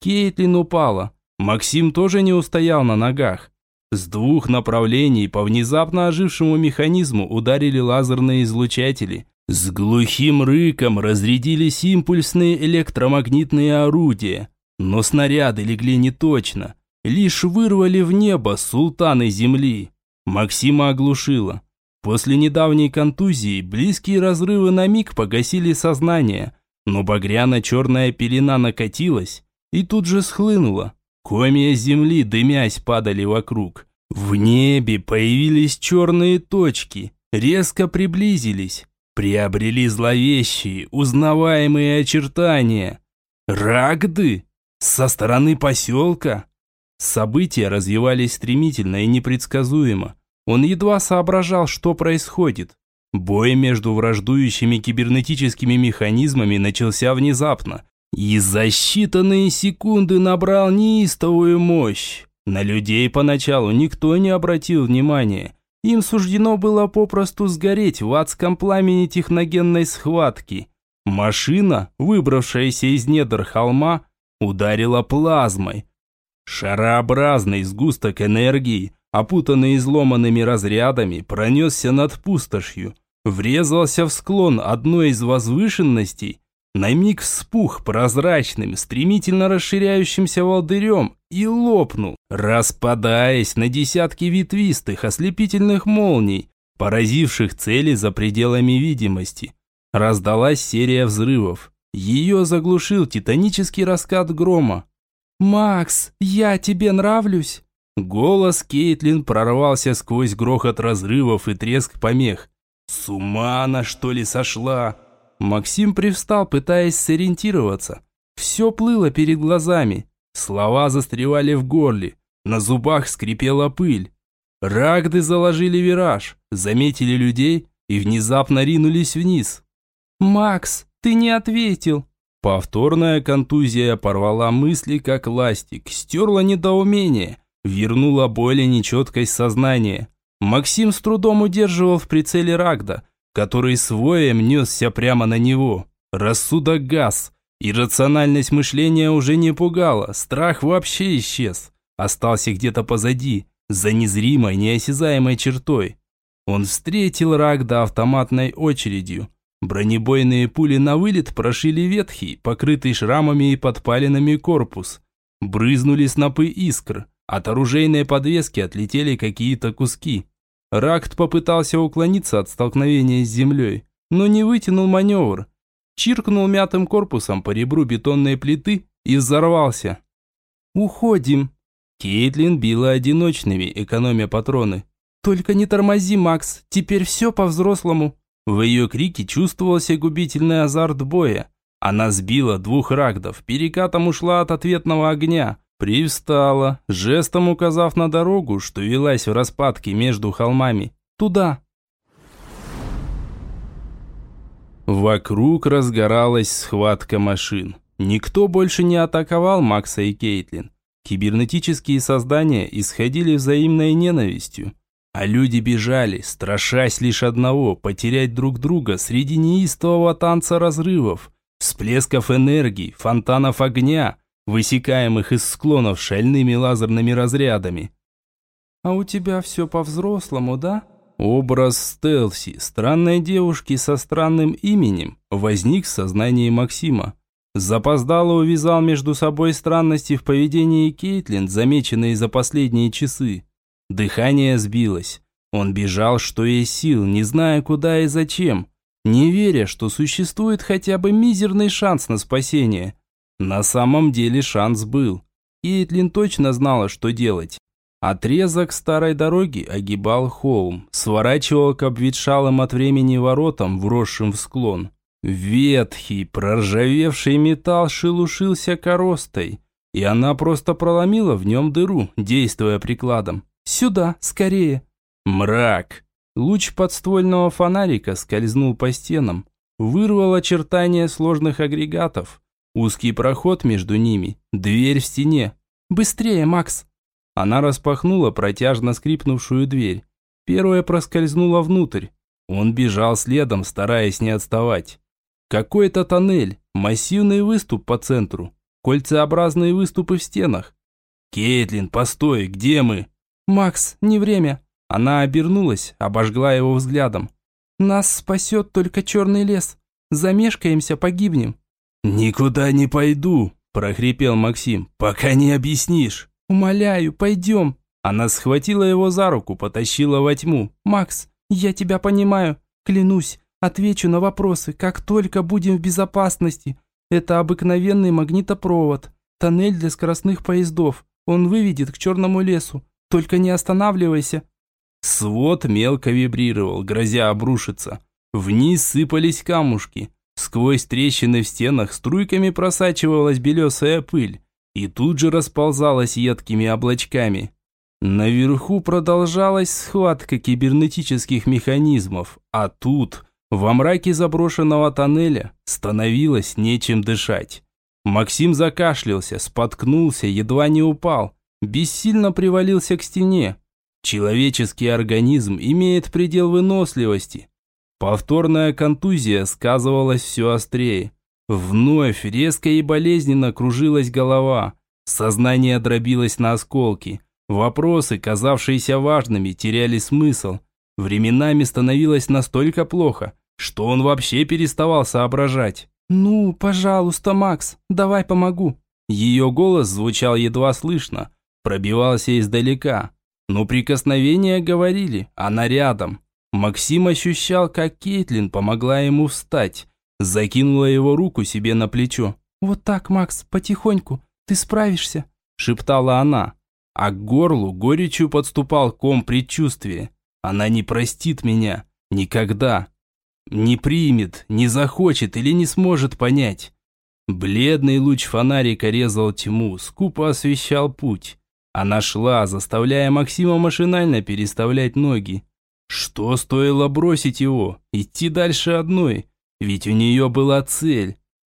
Кейтлин упала. Максим тоже не устоял на ногах. С двух направлений по внезапно ожившему механизму ударили лазерные излучатели, с глухим рыком разрядились импульсные электромагнитные орудия, но снаряды легли не точно, лишь вырвали в небо султаны земли. Максима оглушило. После недавней контузии близкие разрывы на миг погасили сознание, но багряно-черная пелена накатилась и тут же схлынула. Комья земли, дымясь, падали вокруг. В небе появились черные точки, резко приблизились приобрели зловещие, узнаваемые очертания. Рагды? Со стороны поселка? События развивались стремительно и непредсказуемо. Он едва соображал, что происходит. Бой между враждующими кибернетическими механизмами начался внезапно и за считанные секунды набрал неистовую мощь. На людей поначалу никто не обратил внимания. Им суждено было попросту сгореть в адском пламени техногенной схватки. Машина, выбравшаяся из недр холма, ударила плазмой. Шарообразный сгусток энергии опутанный изломанными разрядами, пронесся над пустошью, врезался в склон одной из возвышенностей, на миг вспух прозрачным, стремительно расширяющимся волдырем и лопнул, распадаясь на десятки ветвистых ослепительных молний, поразивших цели за пределами видимости. Раздалась серия взрывов. Ее заглушил титанический раскат грома. «Макс, я тебе нравлюсь?» Голос Кейтлин прорвался сквозь грохот разрывов и треск помех. «С ума она, что ли, сошла?» Максим привстал, пытаясь сориентироваться. Все плыло перед глазами. Слова застревали в горле. На зубах скрипела пыль. Рагды заложили вираж, заметили людей и внезапно ринулись вниз. «Макс, ты не ответил!» Повторная контузия порвала мысли, как ластик, стерла недоумение, вернула боль и нечеткость сознания. Максим с трудом удерживал в прицеле Рагда, который своем несся прямо на него. Рассудок газ. Иррациональность мышления уже не пугала, страх вообще исчез. Остался где-то позади, за незримой, неосязаемой чертой. Он встретил Рагда автоматной очередью. Бронебойные пули на вылет прошили ветхий, покрытый шрамами и подпалинами корпус. Брызнули снопы искр. От оружейной подвески отлетели какие-то куски. Ракт попытался уклониться от столкновения с землей, но не вытянул маневр. Чиркнул мятым корпусом по ребру бетонной плиты и взорвался. «Уходим!» Кейтлин била одиночными, экономя патроны. «Только не тормози, Макс, теперь все по-взрослому!» В ее крике чувствовался губительный азарт боя. Она сбила двух рагдов, перекатом ушла от ответного огня, Привстала, жестом указав на дорогу, что велась в распадке между холмами. «Туда!» Вокруг разгоралась схватка машин. Никто больше не атаковал Макса и Кейтлин. Кибернетические создания исходили взаимной ненавистью. А люди бежали, страшась лишь одного – потерять друг друга среди неистового танца разрывов, всплесков энергии, фонтанов огня, высекаемых из склонов шальными лазерными разрядами. «А у тебя все по-взрослому, да?» Образ Стелси, странной девушки со странным именем, возник в сознании Максима. Запоздало увязал между собой странности в поведении Кейтлин, замеченные за последние часы. Дыхание сбилось. Он бежал, что есть сил, не зная куда и зачем, не веря, что существует хотя бы мизерный шанс на спасение – на самом деле шанс был. Кейтлин точно знала, что делать. Отрезок старой дороги огибал холм, сворачивал к обветшалым от времени воротам, вросшим в склон. Ветхий, проржавевший металл шелушился коростой, и она просто проломила в нем дыру, действуя прикладом. «Сюда, скорее!» Мрак. Луч подствольного фонарика скользнул по стенам, вырвал очертания сложных агрегатов, Узкий проход между ними, дверь в стене. «Быстрее, Макс!» Она распахнула протяжно скрипнувшую дверь. Первая проскользнула внутрь. Он бежал следом, стараясь не отставать. Какой-то тоннель, массивный выступ по центру, кольцеобразные выступы в стенах. «Кейтлин, постой, где мы?» «Макс, не время!» Она обернулась, обожгла его взглядом. «Нас спасет только черный лес. Замешкаемся, погибнем. «Никуда не пойду», – прохрипел Максим, – «пока не объяснишь». «Умоляю, пойдем». Она схватила его за руку, потащила во тьму. «Макс, я тебя понимаю. Клянусь, отвечу на вопросы, как только будем в безопасности. Это обыкновенный магнитопровод, тоннель для скоростных поездов. Он выведет к черному лесу. Только не останавливайся». Свод мелко вибрировал, грозя обрушиться. Вниз сыпались камушки. Сквозь трещины в стенах струйками просачивалась белесая пыль и тут же расползалась едкими облачками. Наверху продолжалась схватка кибернетических механизмов, а тут, во мраке заброшенного тоннеля, становилось нечем дышать. Максим закашлялся, споткнулся, едва не упал, бессильно привалился к стене. Человеческий организм имеет предел выносливости, Повторная контузия сказывалась все острее. Вновь резко и болезненно кружилась голова. Сознание дробилось на осколки. Вопросы, казавшиеся важными, теряли смысл. Временами становилось настолько плохо, что он вообще переставал соображать. «Ну, пожалуйста, Макс, давай помогу». Ее голос звучал едва слышно, пробивался издалека. Но прикосновения говорили, она рядом. Максим ощущал, как Кейтлин помогла ему встать, закинула его руку себе на плечо. «Вот так, Макс, потихоньку, ты справишься», – шептала она. А к горлу горечью подступал ком предчувствия. Она не простит меня. Никогда. Не примет, не захочет или не сможет понять. Бледный луч фонарика резал тьму, скупо освещал путь. Она шла, заставляя Максима машинально переставлять ноги. Что стоило бросить его, идти дальше одной? Ведь у нее была цель.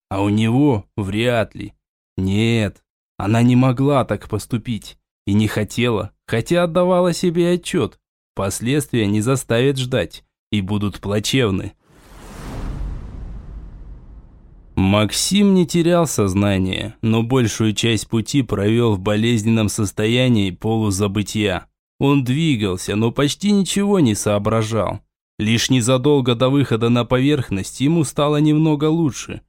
А у него вряд ли. Нет, она не могла так поступить. И не хотела, хотя отдавала себе отчет. Последствия не заставят ждать и будут плачевны. Максим не терял сознание, но большую часть пути провел в болезненном состоянии полузабытия. Он двигался, но почти ничего не соображал. Лишь незадолго до выхода на поверхность ему стало немного лучше.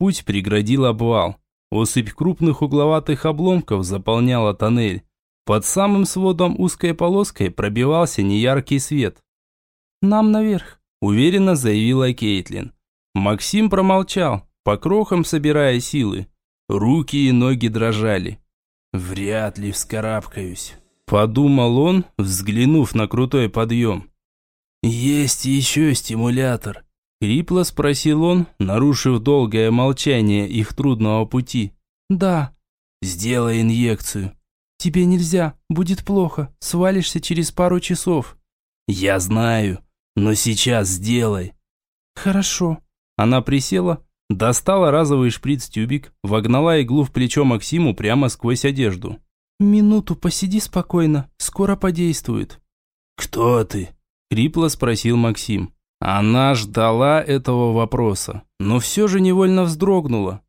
Путь преградил обвал. Осыпь крупных угловатых обломков заполняла тоннель. Под самым сводом узкой полоской пробивался неяркий свет. «Нам наверх», – уверенно заявила Кейтлин. Максим промолчал, по крохам собирая силы. Руки и ноги дрожали. «Вряд ли вскарабкаюсь», – подумал он, взглянув на крутой подъем. «Есть еще стимулятор», – хрипло спросил он, нарушив долгое молчание их трудного пути. «Да». «Сделай инъекцию». «Тебе нельзя, будет плохо, свалишься через пару часов». «Я знаю, но сейчас сделай». «Хорошо». Она присела, достала разовый шприц-тюбик, вогнала иглу в плечо Максиму прямо сквозь одежду. «Минуту посиди спокойно, скоро подействует». «Кто ты?» – хрипло спросил Максим. Она ждала этого вопроса, но все же невольно вздрогнула.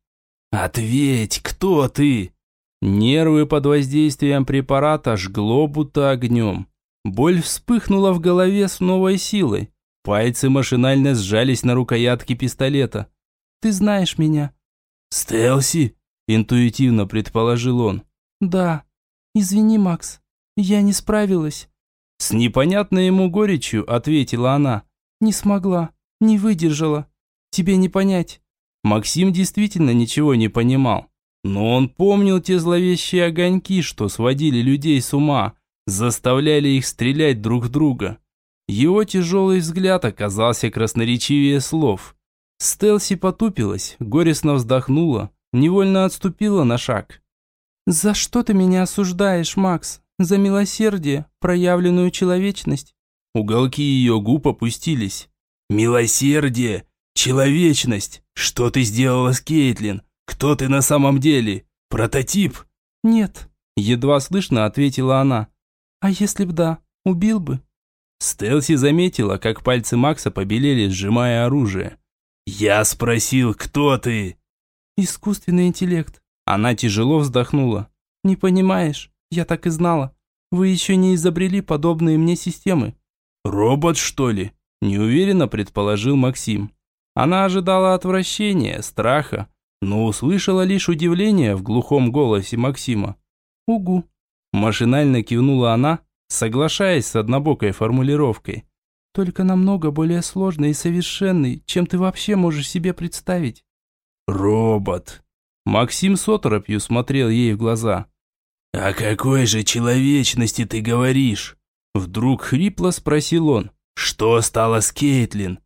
«Ответь, кто ты?» Нервы под воздействием препарата жгло будто огнем. Боль вспыхнула в голове с новой силой. Пальцы машинально сжались на рукоятке пистолета. «Ты знаешь меня». «Стелси?» – интуитивно предположил он. «Да. Извини, Макс. Я не справилась». С непонятной ему горечью ответила она. «Не смогла. Не выдержала. Тебе не понять». Максим действительно ничего не понимал. Но он помнил те зловещие огоньки, что сводили людей с ума, заставляли их стрелять друг в друга. Его тяжелый взгляд оказался красноречивее слов. Стелси потупилась, горестно вздохнула, невольно отступила на шаг. «За что ты меня осуждаешь, Макс? За милосердие, проявленную человечность?» Уголки ее губ опустились. «Милосердие? Человечность? Что ты сделала с Кейтлин? «Кто ты на самом деле? Прототип?» «Нет», – едва слышно ответила она. «А если б да, убил бы?» Стелси заметила, как пальцы Макса побелели, сжимая оружие. «Я спросил, кто ты?» «Искусственный интеллект». Она тяжело вздохнула. «Не понимаешь, я так и знала. Вы еще не изобрели подобные мне системы». «Робот, что ли?» – неуверенно предположил Максим. Она ожидала отвращения, страха, но услышала лишь удивление в глухом голосе Максима. «Угу», – машинально кивнула она, соглашаясь с однобокой формулировкой. «Только намного более сложный и совершенный, чем ты вообще можешь себе представить». «Робот!» Максим с оторопью смотрел ей в глаза. «О какой же человечности ты говоришь?» Вдруг хрипло спросил он. «Что стало с Кейтлин?»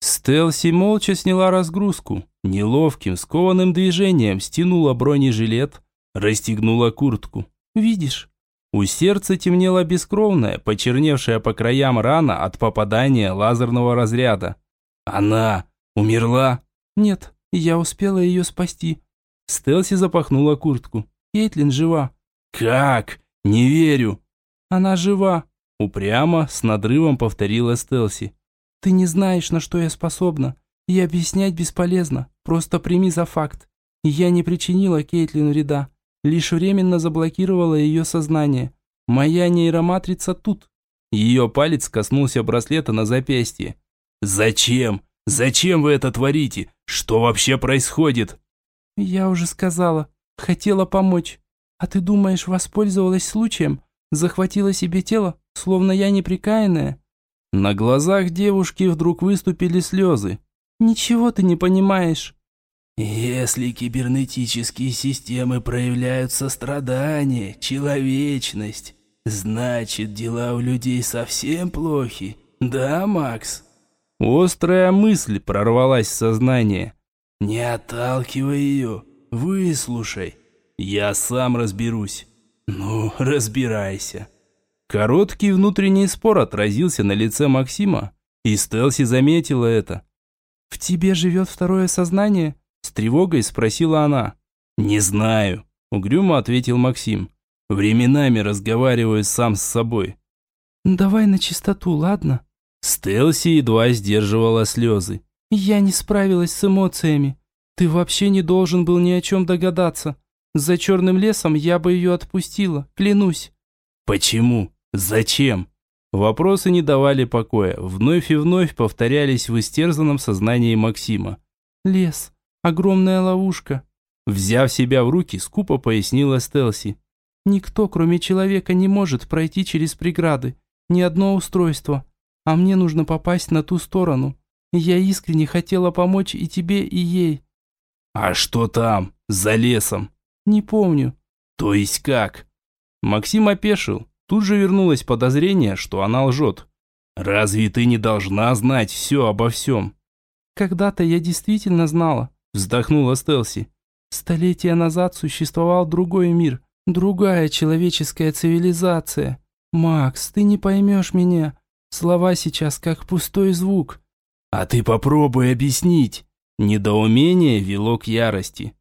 Стелси молча сняла разгрузку, неловким, скованным движением стянула бронежилет, расстегнула куртку. «Видишь?» У сердца темнела бескровная, почерневшая по краям рана от попадания лазерного разряда. «Она умерла?» «Нет, я успела ее спасти». Стелси запахнула куртку. «Кейтлин жива». «Как? Не верю». «Она жива», – упрямо, с надрывом повторила Стелси. Ты не знаешь, на что я способна. И объяснять бесполезно. Просто прими за факт. Я не причинила Кейтлин вреда. Лишь временно заблокировала ее сознание. Моя нейроматрица тут. Ее палец коснулся браслета на запястье. «Зачем? Зачем вы это творите? Что вообще происходит?» «Я уже сказала. Хотела помочь. А ты думаешь, воспользовалась случаем? Захватила себе тело, словно я неприкаянная?» На глазах девушки вдруг выступили слезы. «Ничего ты не понимаешь». «Если кибернетические системы проявляют сострадание, человечность, значит, дела у людей совсем плохи, да, Макс?» Острая мысль прорвалась в сознание. «Не отталкивай ее, выслушай. Я сам разберусь. Ну, разбирайся». Короткий внутренний спор отразился на лице Максима, и Стелси заметила это. «В тебе живет второе сознание?» С тревогой спросила она. «Не знаю», – угрюмо ответил Максим. «Временами разговариваю сам с собой». «Давай на чистоту, ладно?» Стелси едва сдерживала слезы. «Я не справилась с эмоциями. Ты вообще не должен был ни о чем догадаться. За черным лесом я бы ее отпустила, клянусь». «Почему? Зачем?» Вопросы не давали покоя, вновь и вновь повторялись в истерзанном сознании Максима. «Лес. Огромная ловушка». Взяв себя в руки, скупо пояснила Стелси. «Никто, кроме человека, не может пройти через преграды. Ни одно устройство. А мне нужно попасть на ту сторону. Я искренне хотела помочь и тебе, и ей». «А что там, за лесом?» «Не помню». «То есть как?» Максим опешил. Тут же вернулось подозрение, что она лжет. «Разве ты не должна знать все обо всем?» «Когда-то я действительно знала вздохнула Стелси. Столетия назад существовал другой мир, другая человеческая цивилизация. Макс, ты не поймешь меня. Слова сейчас как пустой звук. А ты попробуй объяснить. Недоумение вело к ярости.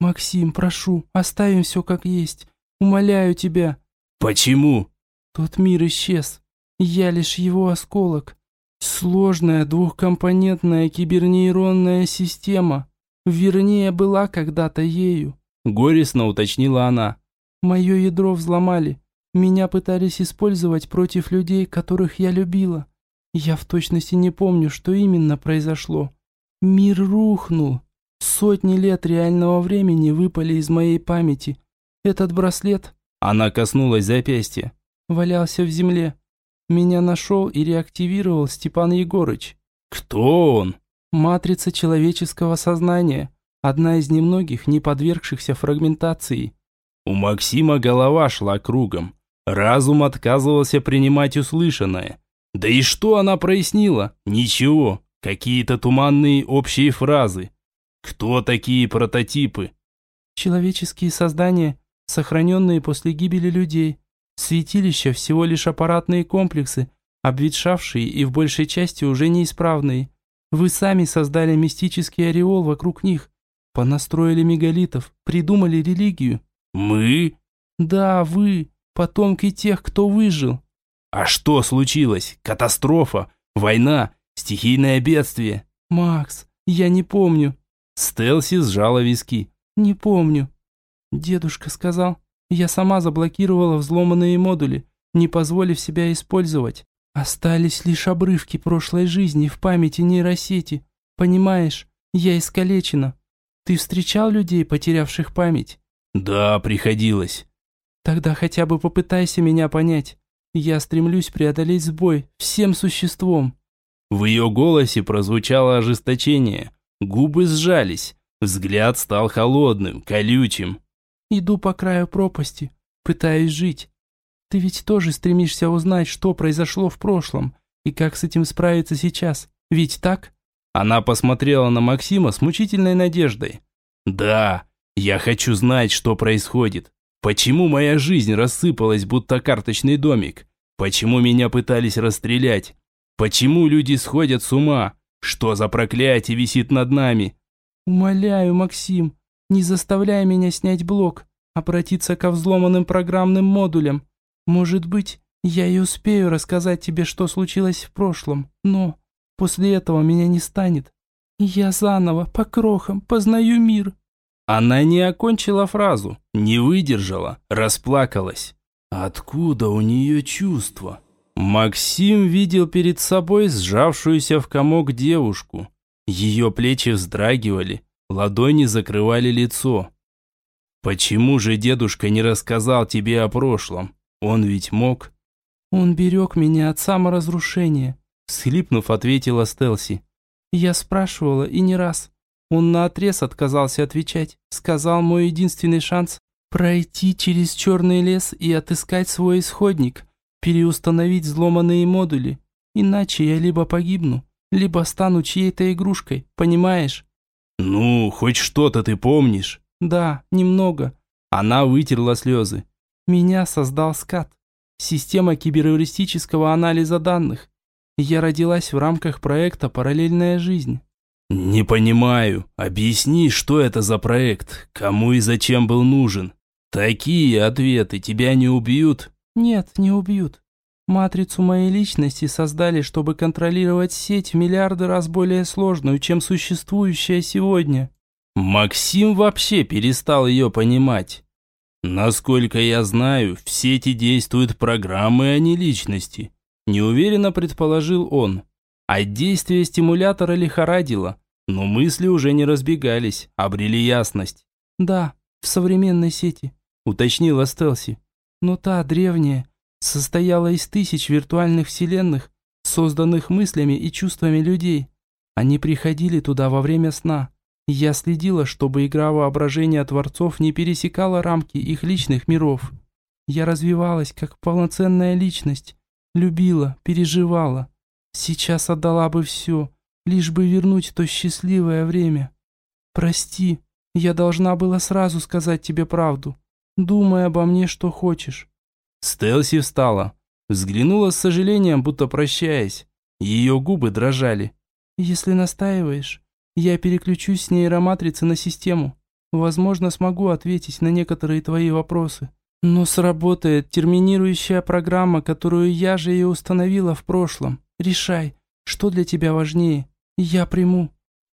Максим, прошу, оставим все как есть. Умоляю тебя. Почему? Тот мир исчез. Я лишь его осколок. Сложная двухкомпонентная кибернейронная система. Вернее, была когда-то ею. Горестно уточнила она. Мое ядро взломали. Меня пытались использовать против людей, которых я любила. Я в точности не помню, что именно произошло. Мир рухнул. Сотни лет реального времени выпали из моей памяти. Этот браслет... Она коснулась запястья. Валялся в земле. Меня нашел и реактивировал Степан Егорыч. Кто он? Матрица человеческого сознания, одна из немногих, не подвергшихся фрагментации. У Максима голова шла кругом. Разум отказывался принимать услышанное. Да и что она прояснила? Ничего. Какие-то туманные общие фразы. Кто такие прототипы? Человеческие создания, сохраненные после гибели людей. Святилища всего лишь аппаратные комплексы, обветшавшие и в большей части уже неисправные. Вы сами создали мистический ореол вокруг них, понастроили мегалитов, придумали религию. Мы? Да, вы, потомки тех, кто выжил. А что случилось? Катастрофа? Война? Стихийное бедствие? Макс, я не помню. Стелси сжала виски. Не помню. Дедушка сказал, я сама заблокировала взломанные модули, не позволив себя использовать. Остались лишь обрывки прошлой жизни в памяти нейросети. Понимаешь, я искалечена. Ты встречал людей, потерявших память? Да, приходилось. Тогда хотя бы попытайся меня понять. Я стремлюсь преодолеть сбой всем существом. В ее голосе прозвучало ожесточение. Губы сжались. Взгляд стал холодным, колючим. Иду по краю пропасти, пытаюсь жить, ты ведь тоже стремишься узнать, что произошло в прошлом, и как с этим справиться сейчас, ведь так?» Она посмотрела на Максима с мучительной надеждой. «Да, я хочу знать, что происходит. Почему моя жизнь рассыпалась, будто карточный домик? Почему меня пытались расстрелять? Почему люди сходят с ума? Что за проклятие висит над нами?» «Умоляю, Максим, не заставляй меня снять блок, обратиться ко взломанным программным модулям. Может быть, я и успею рассказать тебе, что случилось в прошлом, но после этого меня не станет. Я заново, по крохам, познаю мир». Она не окончила фразу, не выдержала, расплакалась. Откуда у нее чувства? Максим видел перед собой сжавшуюся в комок девушку. Ее плечи вздрагивали, ладони закрывали лицо. «Почему же дедушка не рассказал тебе о прошлом? Он ведь мог...» «Он берег меня от саморазрушения», – схлипнув, ответила Стелси. «Я спрашивала, и не раз. Он наотрез отказался отвечать. Сказал, мой единственный шанс – пройти через черный лес и отыскать свой исходник, переустановить взломанные модули. Иначе я либо погибну, либо стану чьей-то игрушкой, понимаешь?» «Ну, хоть что-то ты помнишь?» «Да, немного». Она вытерла слезы. «Меня создал скат. Система киберхeuристического анализа данных. Я родилась в рамках проекта «Параллельная жизнь». «Не понимаю. Объясни, что это за проект? Кому и зачем был нужен? Такие ответы тебя не убьют?» «Нет, не убьют. Матрицу моей личности создали, чтобы контролировать сеть в миллиарды раз более сложную, чем существующая сегодня». Максим вообще перестал ее понимать. Насколько я знаю, в сети действуют программы, а не личности. Неуверенно предположил он. А действие стимулятора лихорадило, но мысли уже не разбегались, обрели ясность. «Да, в современной сети», — уточнила Стелси. «Но та древняя состояла из тысяч виртуальных вселенных, созданных мыслями и чувствами людей. Они приходили туда во время сна. Я следила, чтобы игра воображения творцов не пересекала рамки их личных миров. Я развивалась как полноценная личность, любила, переживала, Сейчас отдала бы все, лишь бы вернуть то счастливое время. Прости, я должна была сразу сказать тебе правду. Думай обо мне, что хочешь». Стелси встала, взглянула с сожалением, будто прощаясь. Ее губы дрожали. «Если настаиваешь, я переключусь с нейроматрицы на систему. Возможно, смогу ответить на некоторые твои вопросы. Но сработает терминирующая программа, которую я же и установила в прошлом. Решай, что для тебя важнее. Я приму».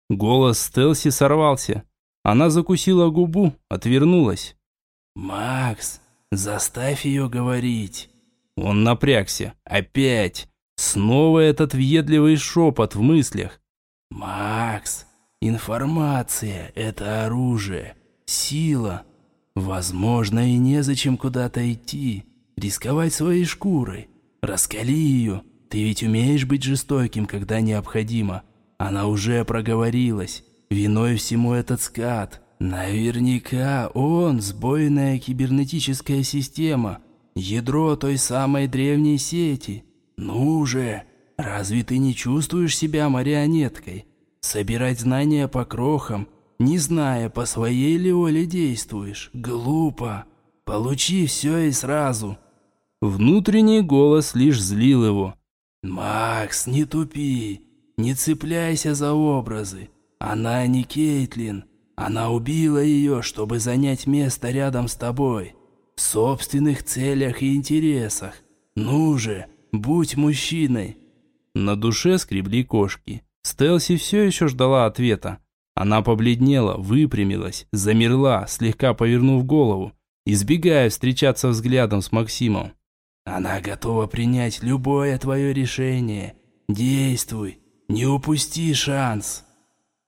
Голос Стелси сорвался. Она закусила губу, отвернулась. «Макс, заставь ее говорить». Он напрягся. Опять. Снова этот въедливый шепот в мыслях. «Макс, информация – это оружие, сила. Возможно, и незачем куда-то идти, рисковать своей шкурой. Раскали ее, ты ведь умеешь быть жестоким, когда необходимо. Она уже проговорилась. Виной всему этот скат. Наверняка он сбойная кибернетическая система. Ядро той самой древней сети. Ну же, разве ты не чувствуешь себя марионеткой? Собирать знания по крохам, не зная, по своей ли воле действуешь. Глупо. Получи все и сразу. Внутренний голос лишь злил его. «Макс, не тупи, не цепляйся за образы. Она не Кейтлин. Она убила ее, чтобы занять место рядом с тобой. В собственных целях и интересах. Ну же, будь мужчиной». На душе скребли кошки. Стелси все еще ждала ответа. Она побледнела, выпрямилась, замерла, слегка повернув голову, избегая встречаться взглядом с Максимом. Она готова принять любое твое решение. Действуй, не упусти шанс.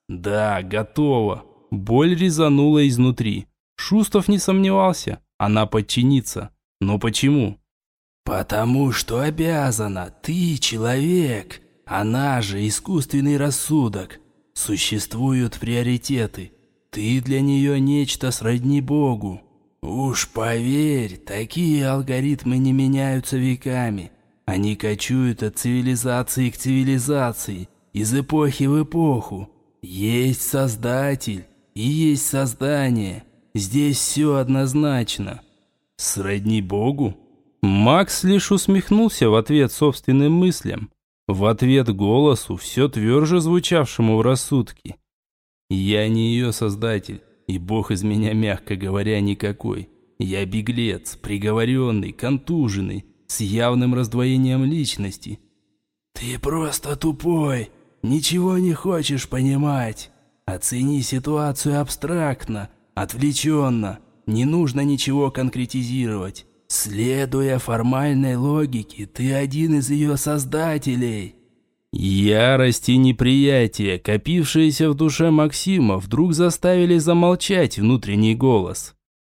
Да, готова. Боль резанула изнутри. Шустов не сомневался, она подчинится. Но почему? Потому что обязана. Ты человек. Она же искусственный рассудок. Существуют приоритеты. Ты для нее нечто сродни Богу. Уж поверь, такие алгоритмы не меняются веками. Они кочуют от цивилизации к цивилизации, из эпохи в эпоху. Есть Создатель и есть Создание. Здесь все однозначно. Сродни Богу? Макс лишь усмехнулся в ответ собственным мыслям, в ответ голосу, все тверже звучавшему в рассудке. «Я не ее создатель. И бог из меня, мягко говоря, никакой. Я беглец, приговоренный, контуженный, с явным раздвоением личности. Ты просто тупой, ничего не хочешь понимать. Оцени ситуацию абстрактно, отвлеченно. Не нужно ничего конкретизировать. Следуя формальной логике, ты один из ее создателей. Ярость и неприятие, копившиеся в душе Максима, вдруг заставили замолчать внутренний голос.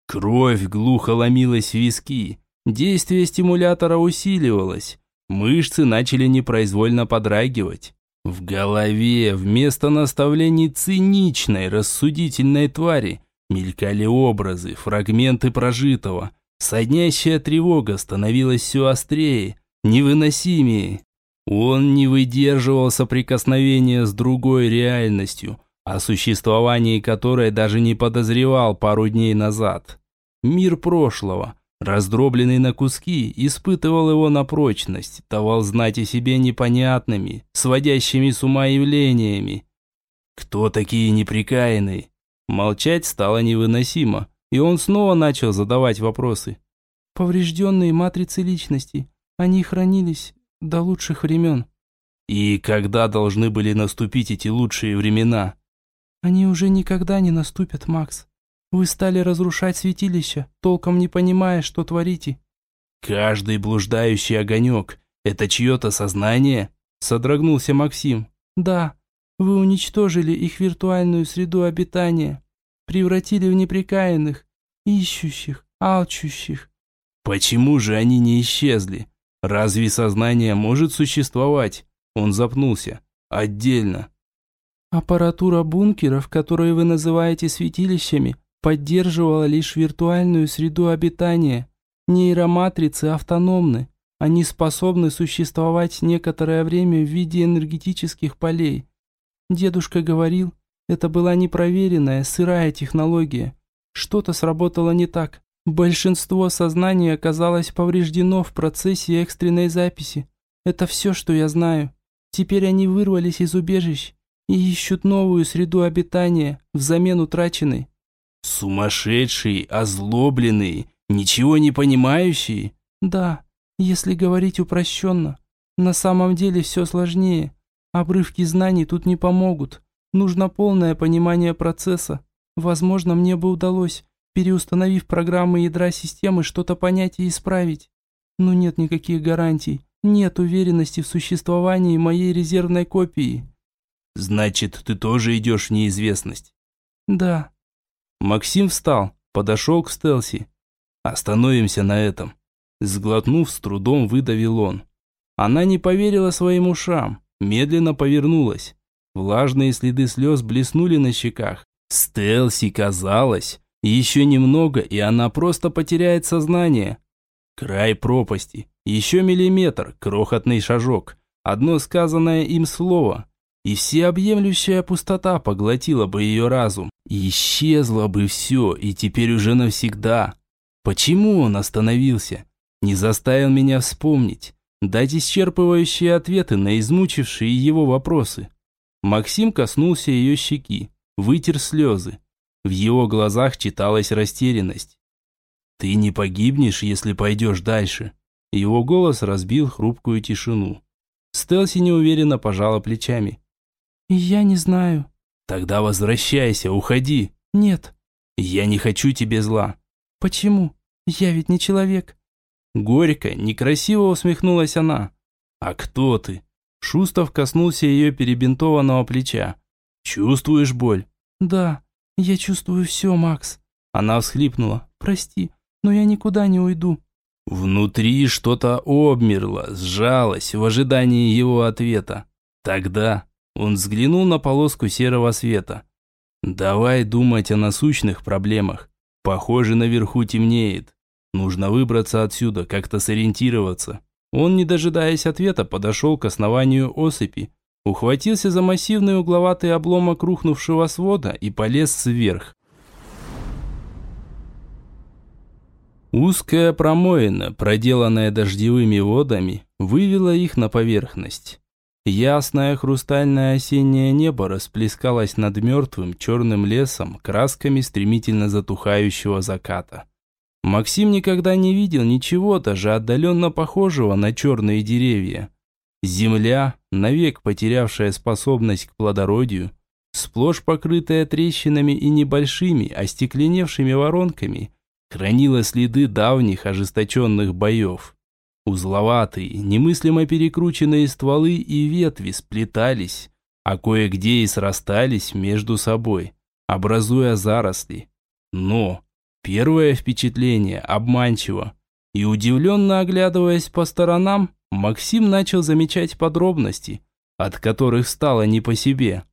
Кровь глухо ломилась в виски, действие стимулятора усиливалось, мышцы начали непроизвольно подрагивать. В голове вместо наставлений циничной, рассудительной твари мелькали образы, фрагменты прожитого. Соднящая тревога становилась все острее, невыносимее. Он не выдерживал соприкосновения с другой реальностью, о существовании которой даже не подозревал пару дней назад. Мир прошлого, раздробленный на куски, испытывал его на прочность, давал знать о себе непонятными, сводящими с ума явлениями. Кто такие неприкаянные? Молчать стало невыносимо, и он снова начал задавать вопросы. Поврежденные матрицы личности, они хранились до лучших времен. И когда должны были наступить эти лучшие времена? Они уже никогда не наступят, Макс. Вы стали разрушать святилище, толком не понимая, что творите. Каждый блуждающий огонек – это чье-то сознание? Содрогнулся Максим. Да, вы уничтожили их виртуальную среду обитания, превратили в неприкаянных, ищущих, алчущих. Почему же они не исчезли? Разве сознание может существовать? Он запнулся. Отдельно. Аппаратура бункеров, которые вы называете святилищами, поддерживала лишь виртуальную среду обитания. Нейроматрицы автономны. Они способны существовать некоторое время в виде энергетических полей. Дедушка говорил, это была непроверенная, сырая технология. Что-то сработало не так. Большинство сознания оказалось повреждено в процессе экстренной записи. Это все, что я знаю. Теперь они вырвались из убежищ и ищут новую среду обитания взамен утраченной. Сумасшедший, озлобленный, ничего не понимающий? Да, если говорить упрощенно. На самом деле все сложнее. Обрывки знаний тут не помогут. Нужно полное понимание процесса. Возможно, мне бы удалось переустановив программы ядра системы, что-то понять и исправить. Но нет никаких гарантий, нет уверенности в существовании моей резервной копии. Значит, ты тоже идешь в неизвестность? Да. Максим встал, подошел к Стелси. Остановимся на этом. Сглотнув, с трудом выдавил он. Она не поверила своим ушам, медленно повернулась. Влажные следы слез блеснули на щеках. Стелси казалось, еще немного, и она просто потеряет сознание. Край пропасти. Еще миллиметр, крохотный шажок. Одно сказанное им слово. И всеобъемлющая пустота поглотила бы ее разум. исчезло бы все, и теперь уже навсегда. Почему он остановился? Не заставил меня вспомнить. Дать исчерпывающие ответы на измучившие его вопросы. Максим коснулся ее щеки, вытер слезы. В его глазах читалась растерянность. «Ты не погибнешь, если пойдешь дальше». Его голос разбил хрупкую тишину. Стелси неуверенно пожала плечами. «Я не знаю». «Тогда возвращайся, уходи». «Нет». «Я не хочу тебе зла». «Почему? Я ведь не человек». Горько, некрасиво усмехнулась она. «А кто ты?» Шустов коснулся ее перебинтованного плеча. «Чувствуешь боль?» «Да, «Я чувствую все, Макс». Она всхлипнула. «Прости, но я никуда не уйду». Внутри что-то обмерло, сжалось в ожидании его ответа. Тогда он взглянул на полоску серого света. «Давай думать о насущных проблемах. Похоже, наверху темнеет. Нужно выбраться отсюда, как-то сориентироваться». Он, не дожидаясь ответа, подошел к основанию осыпи, ухватился за массивный угловатый обломок рухнувшего свода и полез вверх. Узкая промоина, проделанная дождевыми водами, вывела их на поверхность. Ясное хрустальное осеннее небо расплескалось над мертвым черным лесом красками стремительно затухающего заката. Максим никогда не видел ничего даже отдаленно похожего на черные деревья. Земля, навек потерявшая способность к плодородию, сплошь покрытая трещинами и небольшими, остекленевшими воронками, хранила следы давних ожесточенных боев. Узловатые, немыслимо перекрученные стволы и ветви сплетались, а кое-где и срастались между собой, образуя заросли. Но первое впечатление обманчиво, и удивленно оглядываясь по сторонам, Максим начал замечать подробности, от которых стало не по себе.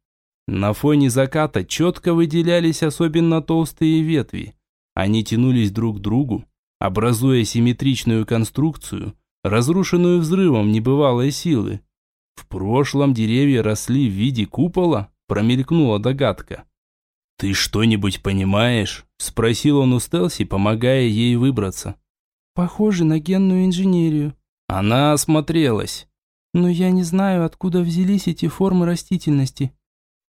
На фоне заката четко выделялись особенно толстые ветви. Они тянулись друг к другу, образуя симметричную конструкцию, разрушенную взрывом небывалой силы. В прошлом деревья росли в виде купола, промелькнула догадка. «Ты что-нибудь понимаешь?» – спросил он у Стелси, помогая ей выбраться. «Похоже на генную инженерию». Она осмотрелась. «Но я не знаю, откуда взялись эти формы растительности».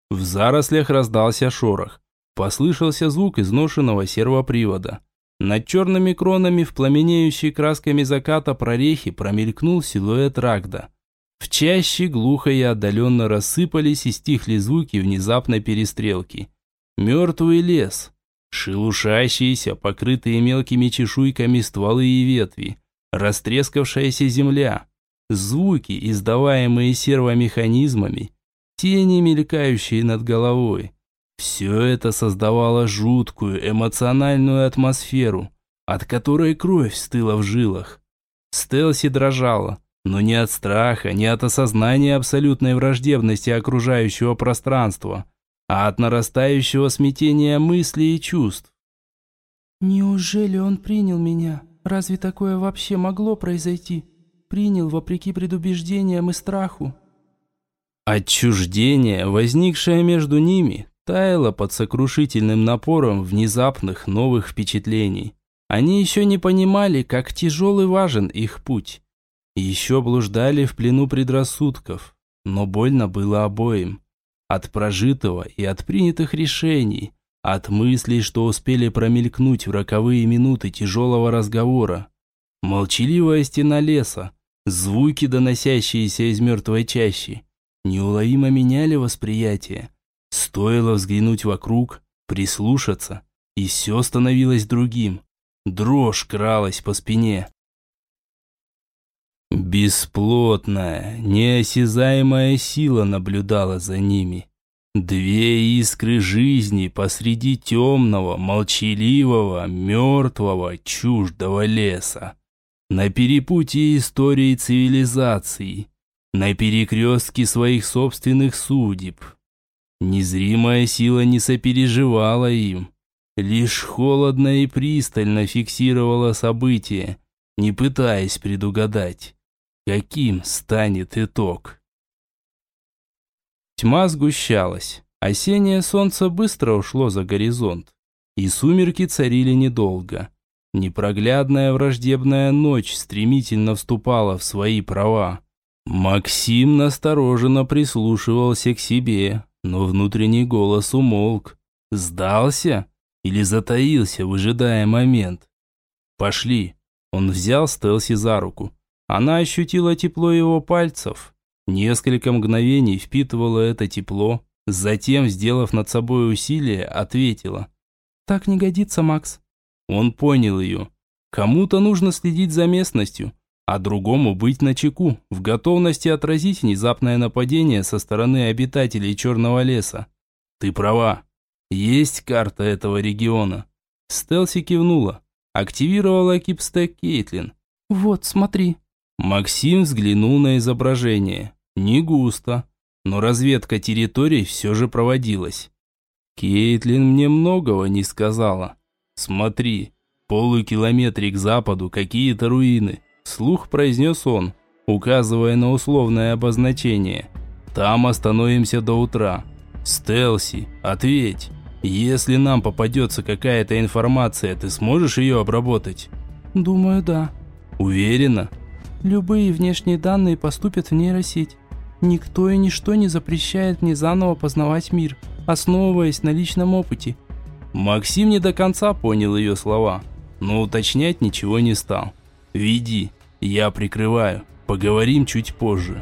В зарослях раздался шорох. Послышался звук изношенного сервопривода. Над черными кронами в пламенеющей красками заката прорехи промелькнул силуэт Рагда. В чаще глухо и отдаленно рассыпались и стихли звуки внезапной перестрелки. Мертвый лес, шелушащиеся, покрытые мелкими чешуйками стволы и ветви, растрескавшаяся земля, звуки, издаваемые сервомеханизмами, тени, мелькающие над головой. Все это создавало жуткую эмоциональную атмосферу, от которой кровь стыла в жилах. Стелси дрожала, но не от страха, не от осознания абсолютной враждебности окружающего пространства, а от нарастающего смятения мыслей и чувств. «Неужели он принял меня? Разве такое вообще могло произойти? Принял вопреки предубеждениям и страху?» Отчуждение, возникшее между ними, таяло под сокрушительным напором внезапных новых впечатлений. Они еще не понимали, как тяжел и важен их путь. Еще блуждали в плену предрассудков, но больно было обоим. От прожитого и от принятых решений, от мыслей, что успели промелькнуть в роковые минуты тяжелого разговора. Молчаливая стена леса, звуки, доносящиеся из мертвой чащи, неуловимо меняли восприятие. Стоило взглянуть вокруг, прислушаться, и все становилось другим. Дрожь кралась по спине. Бесплотная, неосязаемая сила наблюдала за ними. Две искры жизни посреди темного, молчаливого, мертвого, чуждого леса. На перепутье истории цивилизации, на перекрестке своих собственных судеб. Незримая сила не сопереживала им, лишь холодно и пристально фиксировала события, не пытаясь предугадать, каким станет итог. Тьма сгущалась, осеннее солнце быстро ушло за горизонт, и сумерки царили недолго. Непроглядная враждебная ночь стремительно вступала в свои права. Максим настороженно прислушивался к себе, но внутренний голос умолк. Сдался или затаился, выжидая момент? «Пошли!» Он взял Стелси за руку. Она ощутила тепло его пальцев. Несколько мгновений впитывала это тепло. Затем, сделав над собой усилие, ответила. «Так не годится, Макс». Он понял ее. Кому-то нужно следить за местностью, а другому быть начеку, в готовности отразить внезапное нападение со стороны обитателей Черного леса. Ты права. Есть карта этого региона. Стелси кивнула. Активировала кипстек Кейтлин. «Вот, смотри». Максим взглянул на изображение. Не густо, но разведка территорий все же проводилась. Кейтлин мне многого не сказала. Смотри, полукилометре к западу какие-то руины. Слух произнес он, указывая на условное обозначение. Там остановимся до утра. Стелси, ответь. Если нам попадется какая-то информация, ты сможешь ее обработать? Думаю, да. Уверена? Любые внешние данные поступят в нейросеть. Никто и ничто не запрещает мне заново познавать мир, основываясь на личном опыте. Максим не до конца понял ее слова, но уточнять ничего не стал. «Веди, я прикрываю, поговорим чуть позже».